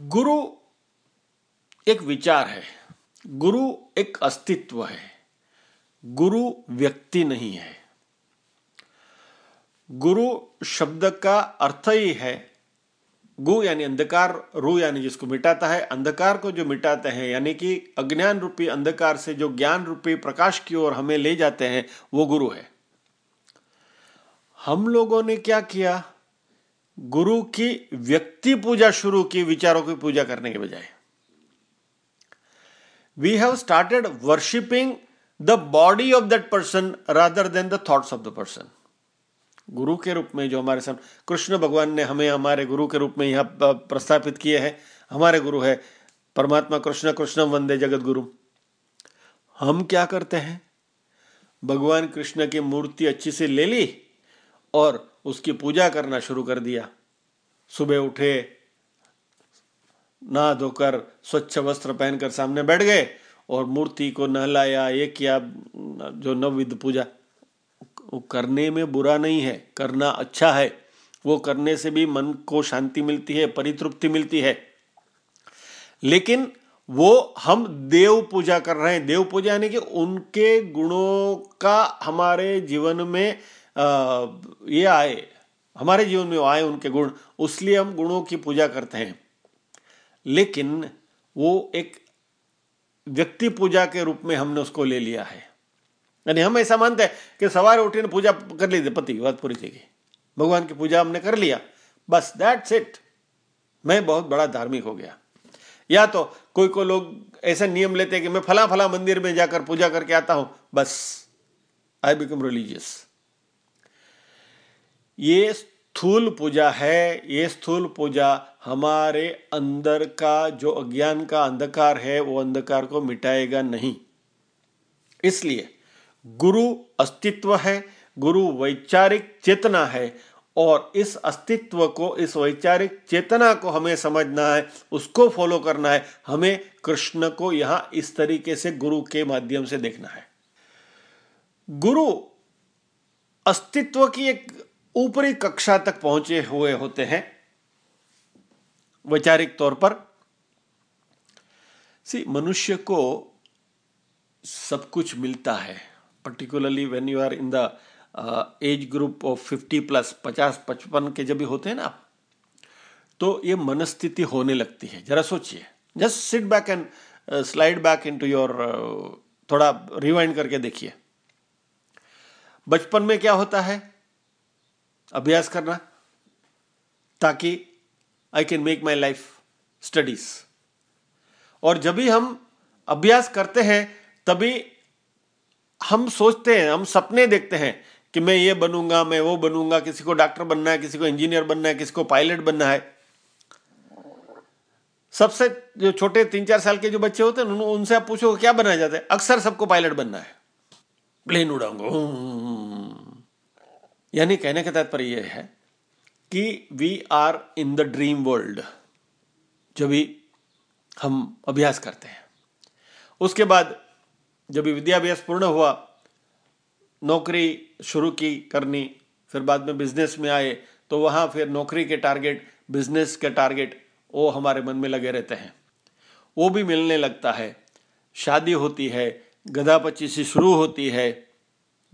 गुरु एक विचार है, गुरु एक अस्तित्व है, गुरु व्यक्ति नहीं है। गुरु शब्द का अर्थ ही है, गु यानी अंधकार, रू यानी जिसको मिटाता है, अंधकार को जो मिटाते हैं, यानी कि अज्ञान रूपी अंधकार से जो ज्ञान रूपी प्रकाश की ओर हमें ले जाते हैं, वो गुरु है। हम लोगों ने क्या किया? गुरु की व्यक्ति पूजा शुरू की, विचारों की पूजा करने के बजाय। We have started worshipping the body of that person rather than the thoughts of the person गुरु के रूप में जो हमारे सामने कृष्ण भगवान ने हमें हमारे गुरु के रूप में यहाँ प्रस्थापित किए हैं, हमारे गुरु है, परमात्मा कृष्ण कृष्ण वंदे जगत गुरु। हम क्या करते हैं? भगवान कृष्ण की मूर्ति अच्छी से ले ली और उसकी पूजा करना शुरू कर दिया। सुबह उठे, नहा धोकर स्वच्छ वस्त्र पहनकर सामने बैठ गए और मूर्ति को नहलाया ये किया जो नवविध पूजा। करने में बुरा नहीं है, करना अच्छा है। वो करने से भी मन को शांति मिलती है, परितृप्ति मिलती है। लेकिन वो हम देव पूजा कर रहे हैं। देव पूजा यानी कि उनके गुणों का हमारे जीवन में ये आए, हमारे जीवन में आए, उनके गुण, उसलिए हम गुणों की पूजा करते हैं। लेकिन वो एक व्यक्ति पूजा के रूप में हमने उसको ले लिया है। यानी हम ऐसा मानते हैं कि सवार उठे पूजा कर ली थी पति, बात पूरी थी भगवान की पूजा हमने कर लिया। बस दैट्स इट मैं बहुत बड़ा धार्मिक हो गया। या तो कोई को लोग ऐसा नियम लेते हैं कि मैं फला फला मंदिर में जाकर पूजा करके आता हूँ, बस आई बिकम रिलीजियस ये स्थूल पूजा है, ये स्थूल पूजा हमारे अंदर का जो अज्ञान का अंधकार है, वो अंधकार को मिटाएगा नहीं। इसलिए गुरु अस्तित्व है, गुरु वैचारिक चेतना है और इस अस्तित्व को, इस वैचारिक चेतना को हमें समझना है, उसको फॉलो करना है, हमें कृष्ण को यहाँ इस तरीके से गुरु के माध्यम से देखना है। गुरु अस्तित्व की एक ऊपरी कक्षा तक पहुँचे हुए होते हैं। वैचारिक तौर पर, सी, मनुष्य को सब कुछ मिलता है। Particularly when you are in the age group of fifty plus पचास, पचपन के जब भी होते हैं ना तो ये मनस्थिति होने लगती है। जरा सोचिए। Just sit back and slide back into your थोड़ा रिवाइंड करके देखिए। बचपन में क्या होता है? अभ्यास करना, ताकि I can make my life studies और जब भी हम अभ्यास करते हैं, तभी हम सोचते हैं, हम सपने देखते हैं कि मैं ये बनूँगा, मैं वो बनूँगा, किसी को डॉक्टर बनना है, किसी को इंजीनियर बनना है, किसी को पायलट बनना है। सबसे जो छोटे तीन चार साल के जो बच्चे होते हैं उनसे आप पूछो क्या बनना चाहते हैं? अक्सर सबको पायलट बनना है। प्लेन उड़ाऊँगा। यानी कहने का तात्पर्य यह है कि we are in the dream world जब भी हम अभ्यास करते हैं। उसके बाद जब विद्याभ्यास पूर्ण हुआ, नौकरी शुरू की करनी, फिर बाद में बिज़नेस में आए तो वहाँ फिर नौकरी के टारगेट बिज़नेस के टारगेट वो हमारे मन में लगे रहते हैं। वो भी मिलने लगता है। शादी होती है गधा पच्चीसी शुरू होती है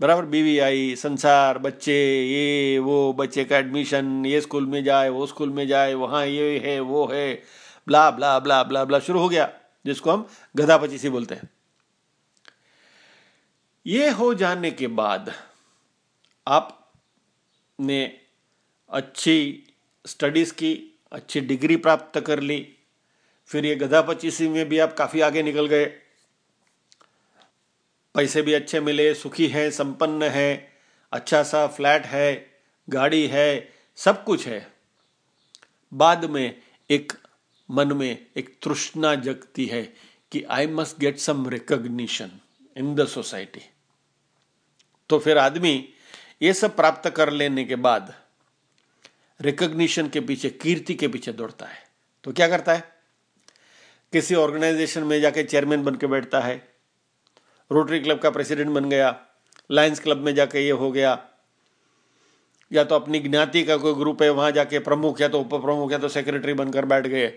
बराबर बीवी आई संसार, बच्चे, ये, वो, बच्चे का एडमिशन ये स्कूल में जाए, वो स्कूल में जाए, वहाँ ये है, वो है blah blah blah blah blah शुरू हो गया, जिसको हम गधा पचीसी बोलते हैं। ये हो जाने के बाद आप ने अच्छी स्टडीज़ की, अच्छी डिग्री प्राप्त कर ली, फिर ये गधा पचीसी में भी आप काफ़ी आगे निकल गए। पैसे भी अच्छे मिले, सुखी हैं, संपन्न है अच्छा सा फ्लैट है, गाड़ी है, सब कुछ है। बाद में एक मन में एक तृष्णा जगती है कि I must get some recognition in the society तो फिर आदमी ये सब प्राप्त कर लेने के बाद रिकग्निशन के पीछे, कीर्ति के पीछे दौड़ता है। तो क्या करता है? किसी ऑर्गेनाइजेशन में जाके चेयरमैन बन के बैठता है। रोटरी क्लब का प्रेसिडेंट बन गया लायंस क्लब में जाके ये हो गया। या तो अपनी ज्ञाति का कोई ग्रुप है, वहाँ जाके प्रमुख या तो उप प्रमुख या तो सेक्रेटरी बनकर बैठ गए।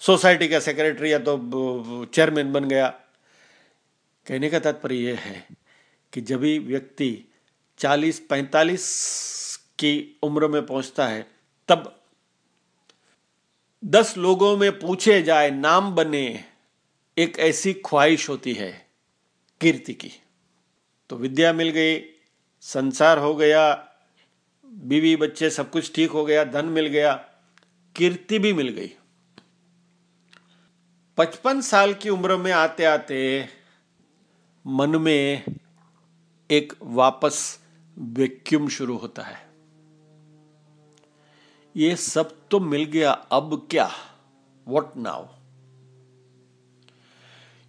सोसाइटी का सेक्रेटरी या तो चेयरमैन बन गया। कहने का तात्पर्य यह है कि जब भी व्यक्ति 40 45 की उम्र में पहुँचता है, तब दस लोगों में पूछे जाए, नाम बने, एक ऐसी ख्वाहिश होती है कीर्ति की। तो विद्या मिल गई, संसार हो गया, बीवी बच्चे सब कुछ ठीक हो गया, धन मिल गया, कीर्ति भी मिल गई। पचपन साल की उम्र में आते आते मन में एक वापस वैक्यूम शुरू होता है। ये सब तो मिल गया, अब क्या? What now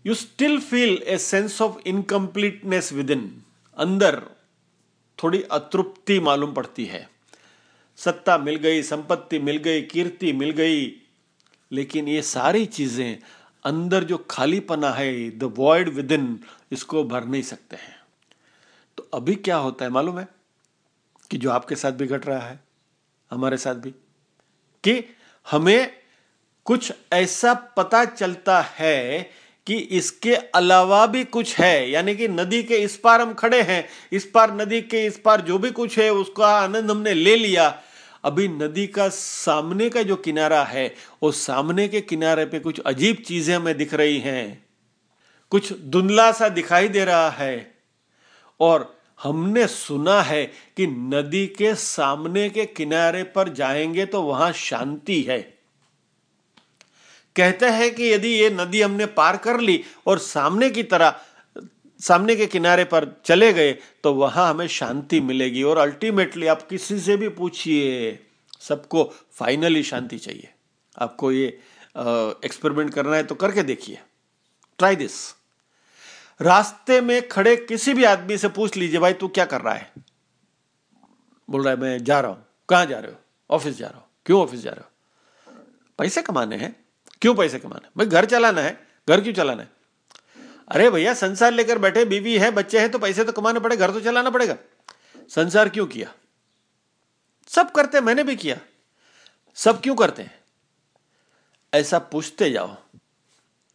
you still feel a sense of incompleteness within अंदर थोड़ी अतृप्ति मालूम पड़ती है। सत्ता मिल गई, संपत्ति मिल गई, कीर्ति मिल गई, लेकिन ये सारी चीज़ें अंदर जो खालीपना है द वॉइड विद इन इसको भर नहीं सकते हैं। तो अभी क्या होता है मालूम है? कि जो आपके साथ भी घट रहा है, हमारे साथ भी, कि हमें कुछ ऐसा पता चलता है कि इसके अलावा भी कुछ है, यानी कि नदी के इस पार हम खड़े हैं, इस पार नदी के इस पार जो भी कुछ है, उसका आनंद हमने ले लिया। अभी नदी का सामने का जो किनारा है वो सामने के किनारे पे कुछ अजीब चीज़ें हमें दिख रही हैं। कुछ धुंधला सा दिखाई दे रहा है। और हमने सुना है कि नदी के सामने के किनारे पर जाएँगे तो वहाँ शांति है। कहते हैं कि यदि ये नदी हमने पार कर ली और सामने की तरह, सामने के किनारे पर चले गए तो वहाँ हमें शांति मिलेगी। और अल्टीमेटली आप किसी से भी पूछिए, सबको फाइनली शांति चाहिए। आपको ये एक्सपेरिमेंट करना है तो करके देखिए। ट्राई दिस रास्ते में खड़े किसी भी आदमी से पूछ लीजिए, भाई तू क्या कर रहा है? बोल रहा है, मैं जा रहा हूँ। कहाँ जा रहे हो? ऑफ़िस जा रहा हूँ। क्यों ऑफ़िस जा रहे हो? पैसे कमाने हैं। क्यों पैसे कमाने? भाई घर चलाना है। घर क्यों चलाना है? अरे भैया, संसार लेकर बैठे बीवी है, बच्चे हैं तो पैसे तो कमाने पड़े, घर तो चलाना पड़ेगा। संसार क्यों किया? सब करते, मैंने भी किया। सब क्यों करते हैं? ऐसा पूछते जाओ।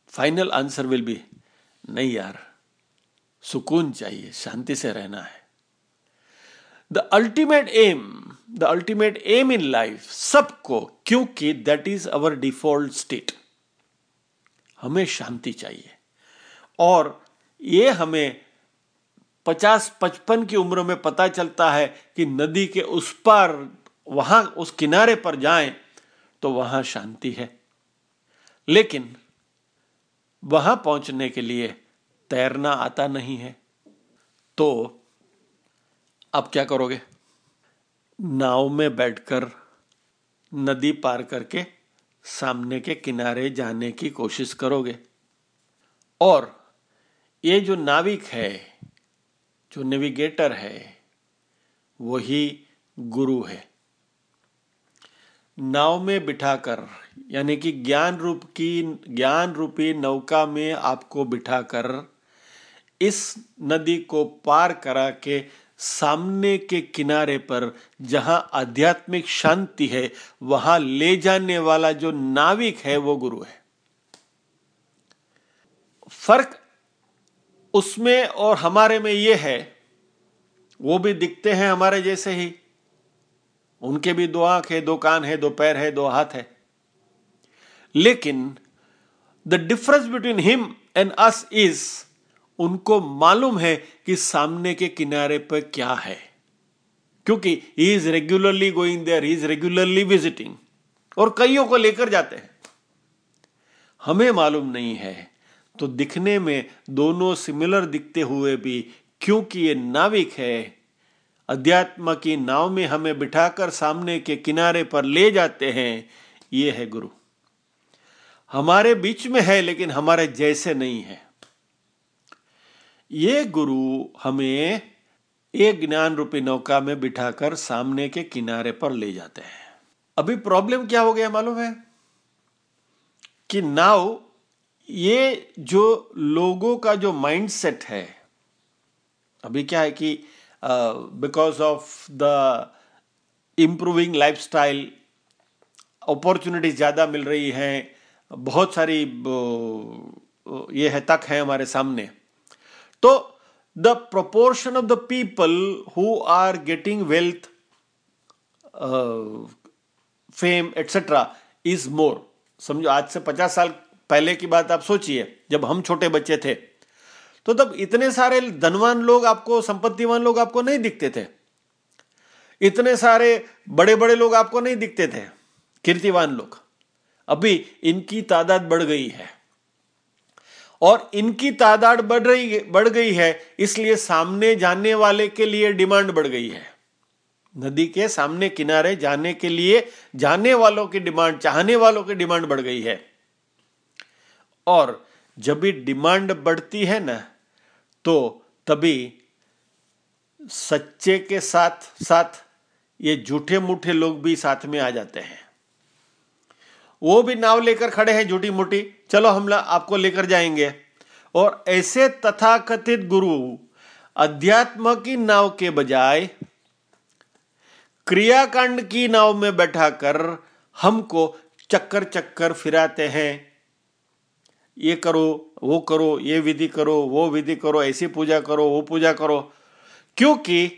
फाइनल आंसर विल बी नहीं यार, सुकून चाहिए, शांति से रहना है। The ultimate aim the ultimate aim in life सबको, क्योंकि that is our default state हमें शांति चाहिए। और ये हमें पचास, पचपन की उम्र में पता चलता है कि नदी के उस पार, वहाँ, उस किनारे पर जाएँ तो वहाँ शांति है। लेकिन वहाँ पहुँचने के लिए तैरना आता नहीं है। तो आप क्या करोगे? नाव में बैठकर नदी पार करके सामने के किनारे जाने की कोशिश करोगे। और ये जो नाविक है, जो नेविगेटर है, वही गुरु है। नाव में बिठाकर, यानी कि ज्ञान रूप की, ज्ञान रूपी नौका में आपको बिठाकर, इस नदी को पार करा के सामने के किनारे पर जहाँ आध्यात्मिक शांति है, वहाँ ले जाने वाला जो नाविक है, वो गुरु है। फ़र्क उसमें और हमारे में ये है, वो भी दिखते हैं हमारे जैसे ही। उनके भी दो आँख है, दो कान है, दो पैर है, दो हाथ है। लेकिन the difference between him and us is उनको मालूम है कि सामने के किनारे पर क्या है। क्योंकि he is regularly going there he is regularly visiting और कईयों को लेकर जाते हैं। हमें मालूम नहीं है तो दिखने में दोनों सिमिलर दिखते हुए भी क्योंकि ये नाविक है, अध्यात्म की नाव में हमें बिठाकर सामने के किनारे पर ले जाते हैं, ये है गुरु। हमारे बीच में है, लेकिन हमारे जैसे नहीं है। ये गुरु हमें एक ज्ञान रूपी नौका में बिठाकर सामने के किनारे पर ले जाते हैं। अभी प्रॉब्लम क्या हो गया मालूम है? कि नाउ ये जो लोगों का जो माइंडसेट है, अभी क्या है कि because of the improving lifestyle opportunities ज़्यादा मिल रही हैं, बहुत सारी ये है, तक है हमारे सामने। तो the proportion of the people who are getting wealth fame etcetera is more समझो, आज से पचास साल पहले की बात आप सोचिए, जब हम छोटे बच्चे थे तो तब इतने सारे धनवान लोग आपको, संपत्तिवान लोग आपको नहीं दिखते थे। इतने सारे बड़े बड़े लोग आपको नहीं दिखते थे, कीर्तिवान लोग। अभी इनकी तादाद बढ़ गई है। और इनकी तादाद बढ़ रही, बढ़ गई है, इसलिए सामने जाने वाले के लिए डिमांड बढ़ गई है। नदी के सामने किनारे जाने के लिए, जाने वालों की डिमांड, चाहने वालों की डिमांड बढ़ गई है। और जब भी डिमांड बढ़ती है ना तो तभी सच्चे के साथ साथ ये झूठे मूठे लोग भी साथ में आ जाते हैं। वो भी नाव लेकर खड़े हैं झूठी मोटी चलो हम आपको लेकर जाएँगे। और ऐसे तथाकथित गुरु अध्यात्म की नाव के बजाय क्रियाकांड की नाव में बैठाकर हमको चक्कर चक्कर फिराते हैं। ये करो, वो करो, ये विधि करो, वो विधि करो, ऐसी पूजा करो, वो पूजा करो। क्योंकि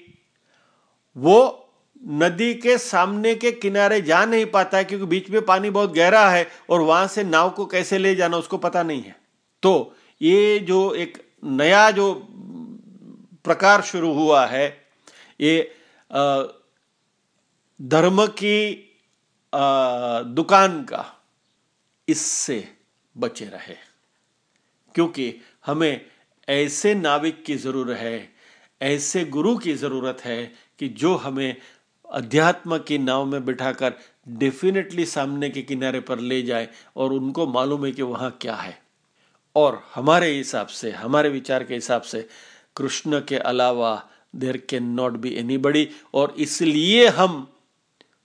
वो नदी के सामने के किनारे जा नहीं पाता है क्योंकि बीच में पानी बहुत गहरा है और वहाँ से नाव को कैसे ले जाना उसको पता नहीं है। तो ये जो एक नया जो प्रकार शुरू हुआ है, ये धर्म की दुकान का इससे बचे रहे। क्योंकि हमें ऐसे नाविक की ज़रूरत है, ऐसे गुरु की ज़रूरत है कि जो हमें अध्यात्म की नाव में बिठाकर डेफिनेटली सामने के किनारे पर ले जाए और उनको मालूम है कि वहाँ क्या है। और हमारे हिसाब से, हमारे विचार के हिसाब से कृष्ण के अलावा there can not be anybody और इसलिए हम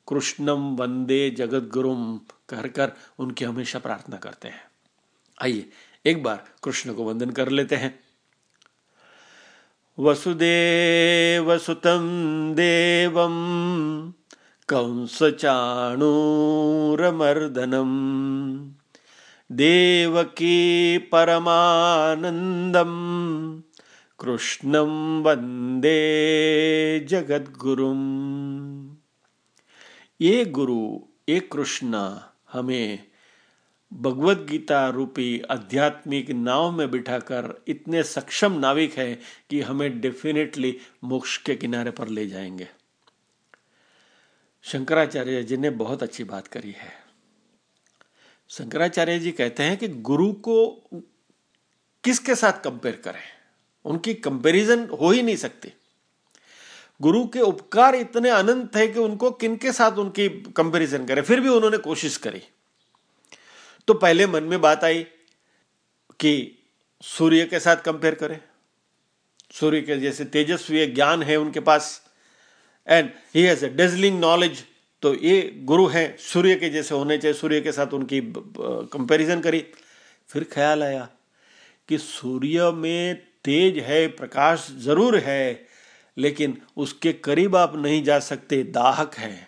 कृष्णम वंदे जगत गुरुम कहकर कर उनकी हमेशा प्रार्थना करते हैं। आइए एक बार कृष्ण को वंदन कर लेते हैं। वसुदेव सुतम देवम कंस देवकी परमानंदम कृष्णं वंदे जगद्गुरुम। ये गुरु ये कृष्ण हमें भगवत गीता रूपी आध्यात्मिक नाव में बिठाकर इतने सक्षम नाविक है कि हमें डेफिनेटली मोक्ष के किनारे पर ले जाएँगे। शंकराचार्य जी ने बहुत अच्छी बात करी है। शंकराचार्य जी कहते हैं कि गुरु को किसके साथ कंपेयर करें? उनकी कंपैरिजन हो ही नहीं सकती। गुरु के उपकार इतने अनंत है कि उनको किनके साथ उनकी कंपैरिजन करें? फिर भी उन्होंने कोशिश करी। तो पहले मन में बात आई कि सूर्य के साथ कंपेयर करें। सूर्य के जैसे तेजस्वी ज्ञान है उनके पास। And he has a dazzling knowledge तो ये गुरु हैं सूर्य के जैसे होने चाहिए, सूर्य के साथ उनकी कंपैरिजन करी। फिर ख्याल आया कि सूर्य में तेज है, प्रकाश ज़रूर है, लेकिन उसके करीब आप नहीं जा सकते, दाहक है।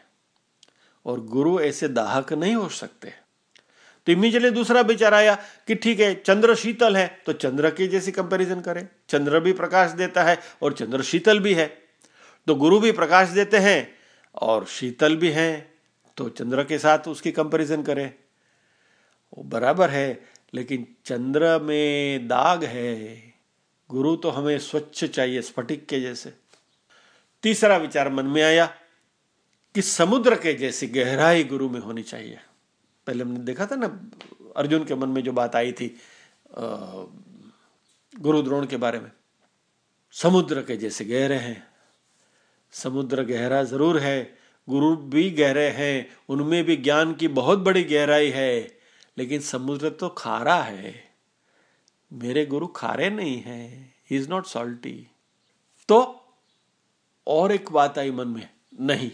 और गुरु ऐसे दाहक नहीं हो सकते। तो इमीजिएटली दूसरा विचार आया कि ठीक है, चंद्र शीतल है तो चंद्र की जैसी कंपैरिजन करें। चंद्र भी प्रकाश देता है और चंद्र शीतल भी है। तो गुरु भी प्रकाश देते हैं और शीतल भी हैं तो चंद्र के साथ उसकी कंपैरिजन करें। वो बराबर है, लेकिन चंद्र में दाग है। गुरु तो हमें स्वच्छ चाहिए, स्फटिक के जैसे। तीसरा विचार मन में आया कि समुद्र के जैसी गहराई गुरु में होनी चाहिए। पहले हमने देखा था ना, अर्जुन के मन में जो बात आई थी गुरु द्रोण के बारे में। समुद्र के जैसे गहरे हैं। समुद्र गहरा ज़रूर है, गुरु भी गहरे हैं, उनमें भी ज्ञान की बहुत बड़ी गहराई है, लेकिन समुद्र तो खारा है। मेरे गुरु खारे नहीं है ही इज़ नॉट सॉल्टी तो और एक बात आई मन में, नहीं,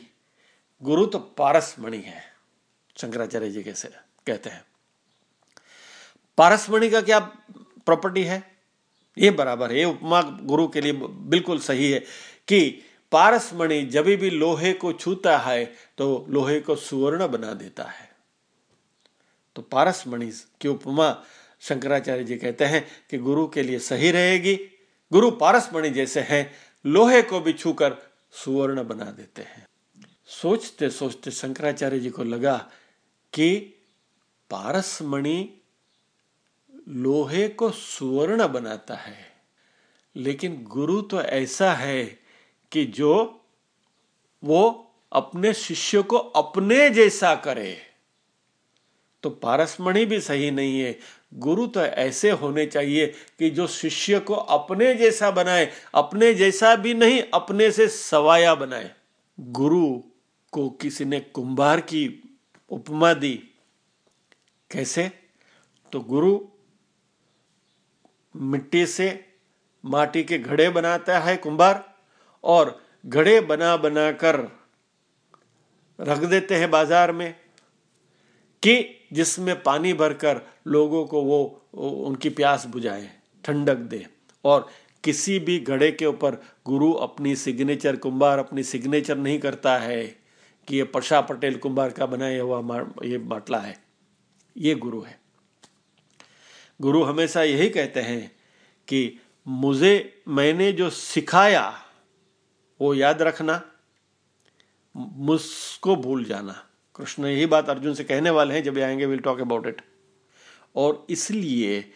गुरु तो पारस मणि है। शंकराचार्य जी कैसे कहते हैं। पारसमणि का क्या प्रॉपर्टी है? ये बराबर है। ये उपमा गुरु के लिए बिल्कुल सही है कि पारसमणि जब भी लोहे को छूता है तो लोहे को सुवर्ण बना देता है। तो पारसमणि की उपमा शंकराचार्य जी कहते हैं कि गुरु के लिए सही रहेगी। गुरु पारसमणि जैसे हैं, लोहे को भी छूकर सुवर्ण बना देते हैं। सोचते सोचते शंकराचार्य जी को लगा कि पारसमणि लोहे को सुवर्ण बनाता है। लेकिन गुरु तो ऐसा है कि जो वो अपने शिष्य को अपने जैसा करे। तो पारसमणि भी सही नहीं है। गुरु तो ऐसे होने चाहिए कि जो शिष्य को अपने जैसा बनाए, अपने जैसा भी नहीं, अपने से सवाया बनाए। गुरु को किसी ने कुंभार की उपमा दी कैसे? तो गुरु मिट्टी से माटी के घड़े बनाता है कुंभार और घड़े बना बनाकर रख देते हैं बाज़ार में कि जिसमें पानी भरकर लोगों को वो उनकी प्यास बुझाए, ठंडक दे। और किसी भी घड़े के ऊपर गुरु अपनी सिग्नेचर कुंभार अपनी सिग्नेचर नहीं करता है। कि ये प्रशा पटेल कुंभार का बनाया हुआ ये बाटला है। ये गुरु है। गुरु हमेशा यही कहते हैं कि मुझे, मैंने जो सिखाया, वो याद रखना, मुझको भूल जाना। कृष्ण यही बात अर्जुन से कहने वाले हैं, जब आएँगे विल टॉक अबाउट इट और इसलिए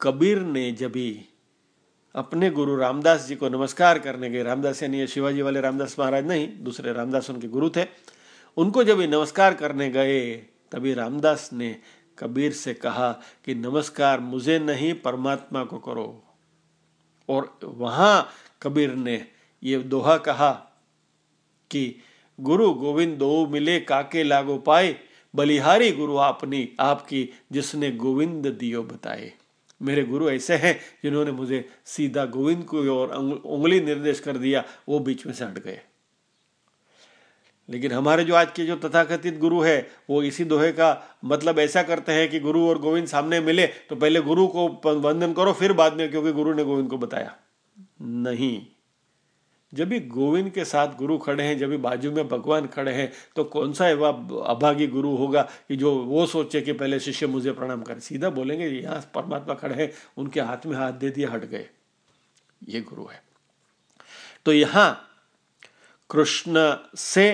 कबीर ने जब अपने गुरु रामदास जी को नमस्कार करने गए। रामदास यानी शिवाजी वाले रामदास महाराज नहीं, दूसरे रामदास उनके गुरु थे। उनको जब ये नमस्कार करने गए, तभी रामदास ने कबीर से कहा कि नमस्कार, मुझे नहीं, परमात्मा को करो। और वहाँ कबीर ने ये दोहा कहा कि, गुरु गोविंद, दो मिले काके लागो पाए, बलिहारी गुरु आपनी, आपकी जिसने गोविंद दियो बताए। मेरे गुरु ऐसे हैं जिन्होंने मुझे सीधा गोविंद को और उंगली निर्देश कर दिया, वो बीच में से हट गए। लेकिन हमारे जो आज के जो तथाकथित गुरु है, वो इसी दोहे का मतलब ऐसा करते हैं कि गुरु और गोविंद सामने मिले तो पहले गुरु को वंदन करो, फिर बाद में, क्योंकि गुरु ने गोविंद को बताया। नहीं। जब भी गोविंद के साथ गुरु खड़े हैं, जब भी बाजू में भगवान खड़े हैं तो कौन सा वह अभागी गुरु होगा कि जो वो सोचे कि पहले शिष्य मुझे प्रणाम करे? सीधा बोलेंगे, यहाँ परमात्मा खड़े हैं, उनके हाथ में हाथ दे दिए, हट गए। ये गुरु है। तो यहाँ कृष्ण से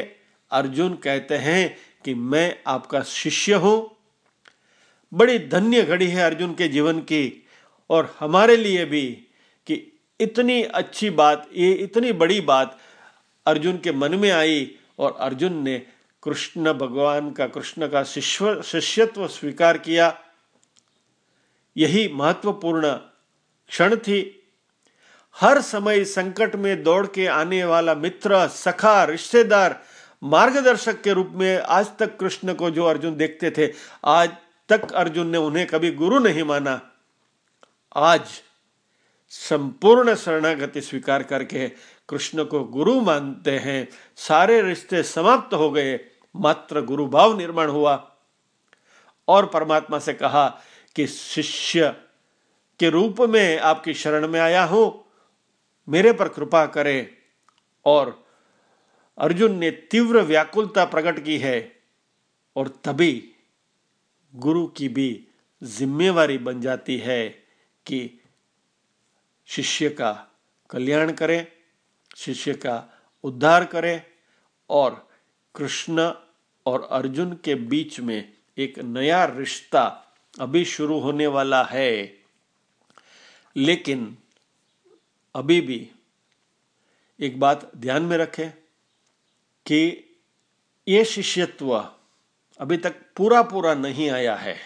अर्जुन कहते हैं कि मैं आपका शिष्य हूँ। बड़ी धन्य घड़ी है अर्जुन के जीवन की, और हमारे लिए भी इतनी अच्छी बात, ये इतनी बड़ी बात अर्जुन के मन में आई और अर्जुन ने कृष्ण भगवान का, कृष्ण का शिष्य शिष्यत्व स्वीकार किया। यही महत्वपूर्ण क्षण थी। हर समय संकट में दौड़ के आने वाला मित्र, सखा, रिश्तेदार, मार्गदर्शक के रूप में आज तक कृष्ण को जो अर्जुन देखते थे, आज तक अर्जुन ने उन्हें कभी गुरु नहीं माना। आज संपूर्ण शरणागति स्वीकार करके कृष्ण को गुरु मानते हैं। सारे रिश्ते समाप्त हो गए। मात्र गुरु भाव निर्माण हुआ। और परमात्मा से कहा कि, शिष्य के रूप में आपकी शरण में आया हूँ। मेरे पर कृपा करें। और अर्जुन ने तीव्र व्याकुलता प्रकट की है। और तभी गुरु की भी जिम्मेवारी बन जाती है कि शिष्य का कल्याण करें, शिष्य का उद्धार करें और कृष्ण और अर्जुन के बीच में एक नया रिश्ता अभी शुरू होने वाला है। लेकिन अभी भी एक बात ध्यान में रखें कि ये शिष्यत्व अभी तक पूरा पूरा नहीं आया है।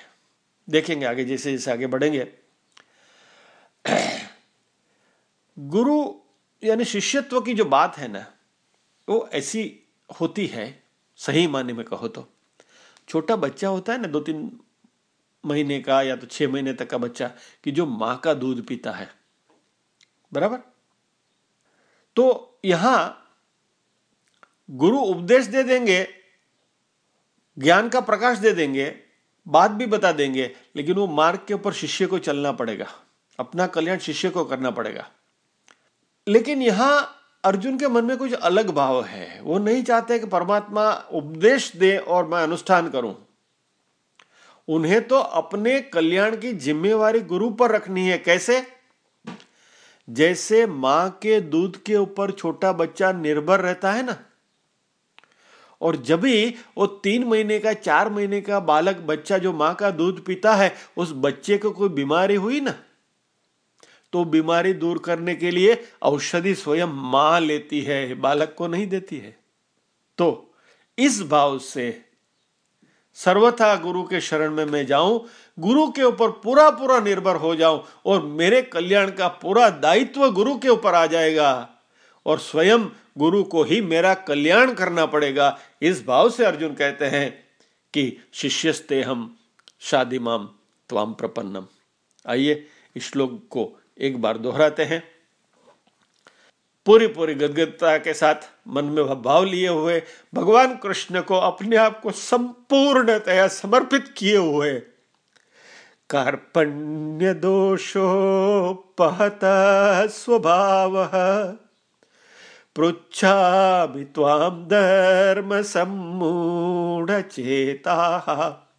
देखेंगे आगे जैसे जैसे आगे बढ़ेंगे। गुरु यानी शिष्यत्व की जो बात है ना, वो ऐसी होती है, सही माने में कहो तो। छोटा बच्चा होता है ना दो तीन महीने का या तो छह महीने तक का बच्चा कि जो माँ का दूध पीता है। बराबर? तो यहाँ गुरु उपदेश दे देंगे, ज्ञान का प्रकाश दे देंगे, बात भी बता देंगे, लेकिन वो मार्ग के ऊपर शिष्य को चलना पड़ेगा। अपना कल्याण शिष्य को करना पड़ेगा। लेकिन यहाँ अर्जुन के मन में कुछ अलग भाव है। वो नहीं चाहते कि परमात्मा उपदेश दे और मैं अनुष्ठान करूँ। उन्हें तो अपने कल्याण की जिम्मेवारी गुरु पर रखनी है। कैसे? जैसे माँ के दूध के ऊपर छोटा बच्चा निर्भर रहता है ना। और जब भी वो तीन महीने का, चार महीने का बालक बच्चा जो माँ का दूध पीता है, उस बच्चे को कोई बीमारी हुई ना? तो बीमारी दूर करने के लिए औषधि स्वयं माँ लेती है, बालक को नहीं देती है। तो इस भाव से सर्वथा गुरु के शरण में मैं जाऊँ, गुरु के ऊपर पूरा पूरा निर्भर हो जाऊँ और मेरे कल्याण का पूरा दायित्व गुरु के ऊपर आ जाएगा और स्वयं गुरु को ही मेरा कल्याण करना पड़ेगा। इस भाव से अर्जुन कहते हैं कि शिष्यस्ते हम शादी माम त्वाम प्रपन्नम। आइए इस श्लोक को एक बार दोहराते हैं। पूरी पूरी गदगदता के साथ मन में भाव लिए हुए भगवान कृष्ण को अपने आप को संपूर्णतया समर्पित किए हुए, कार्पण्य दोषो दोषोपहत स्वभाव पृछा ताम धर्म त्वां धर्मसम्मूढचेताः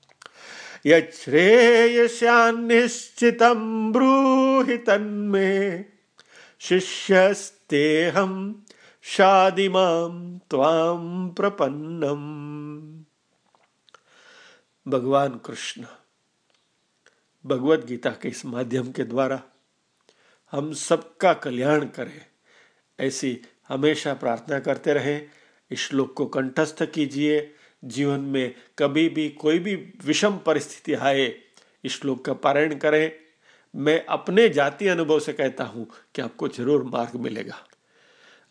यच्छ्रेयस्यान्निश्चितं ब्रूहि तन्मे। शिष्यस्तेऽहं शादिमां त्वां प्रपन्नम। भगवान कृष्ण भगवत गीता के इस माध्यम के द्वारा हम सबका कल्याण करें, ऐसी हमेशा प्रार्थना करते रहें, इस श्लोक को कंठस्थ कीजिए जीवन में कभी भी कोई भी विषम परिस्थिति आए, इस श्लोक का पारायण करें। मैं अपने जाति अनुभव से कहता हूँ कि आपको ज़रूर मार्ग मिलेगा।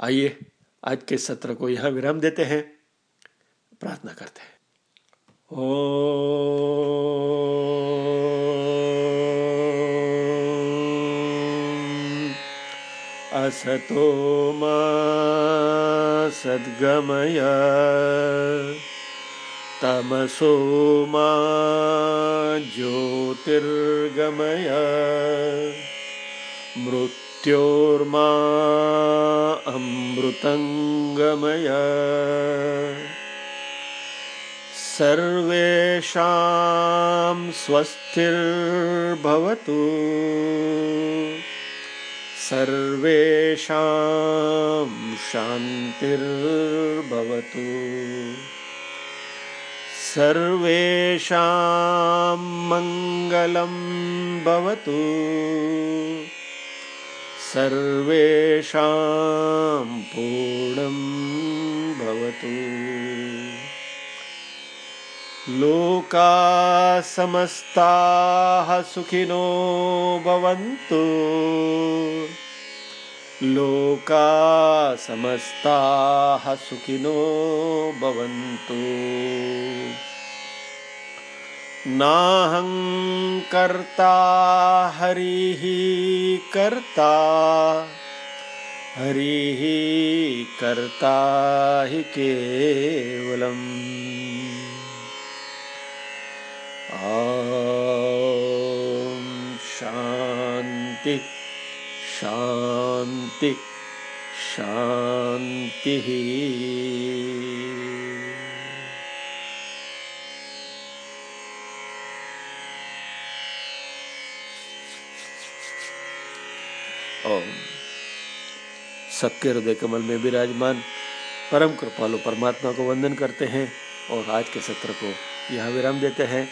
आइए, आज के सत्र को यहाँ विराम देते हैं। प्रार्थना करते हैं। ओ असतो मा सद्गमय। तमसो मा ज्योतिर्गमय। मृत्योर्मा अमृतङ्गमय। सर्वेषां स्वस्तिर्भवतु। सर्वेषां शान्तिर्भवतु सर्वेषां मङ्गलं भवतु। सर्वेषां पूर्णं भवतु। लोका सुखिनो भवन्तु। लोका समस्ताः सुखिनो भवन्तु। नाहं कर्ता हरिः कर्ता हरिः कर्ता हि केवलम्। शांति शांति शांति ओम। सबके हृदय कमल में विराजमान परम कृपालु परमात्मा को वंदन करते हैं और आज के सत्र को यहाँ विराम देते हैं।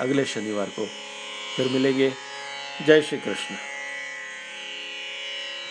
अगले शनिवार को फिर मिलेंगे। जय श्री कृष्ण।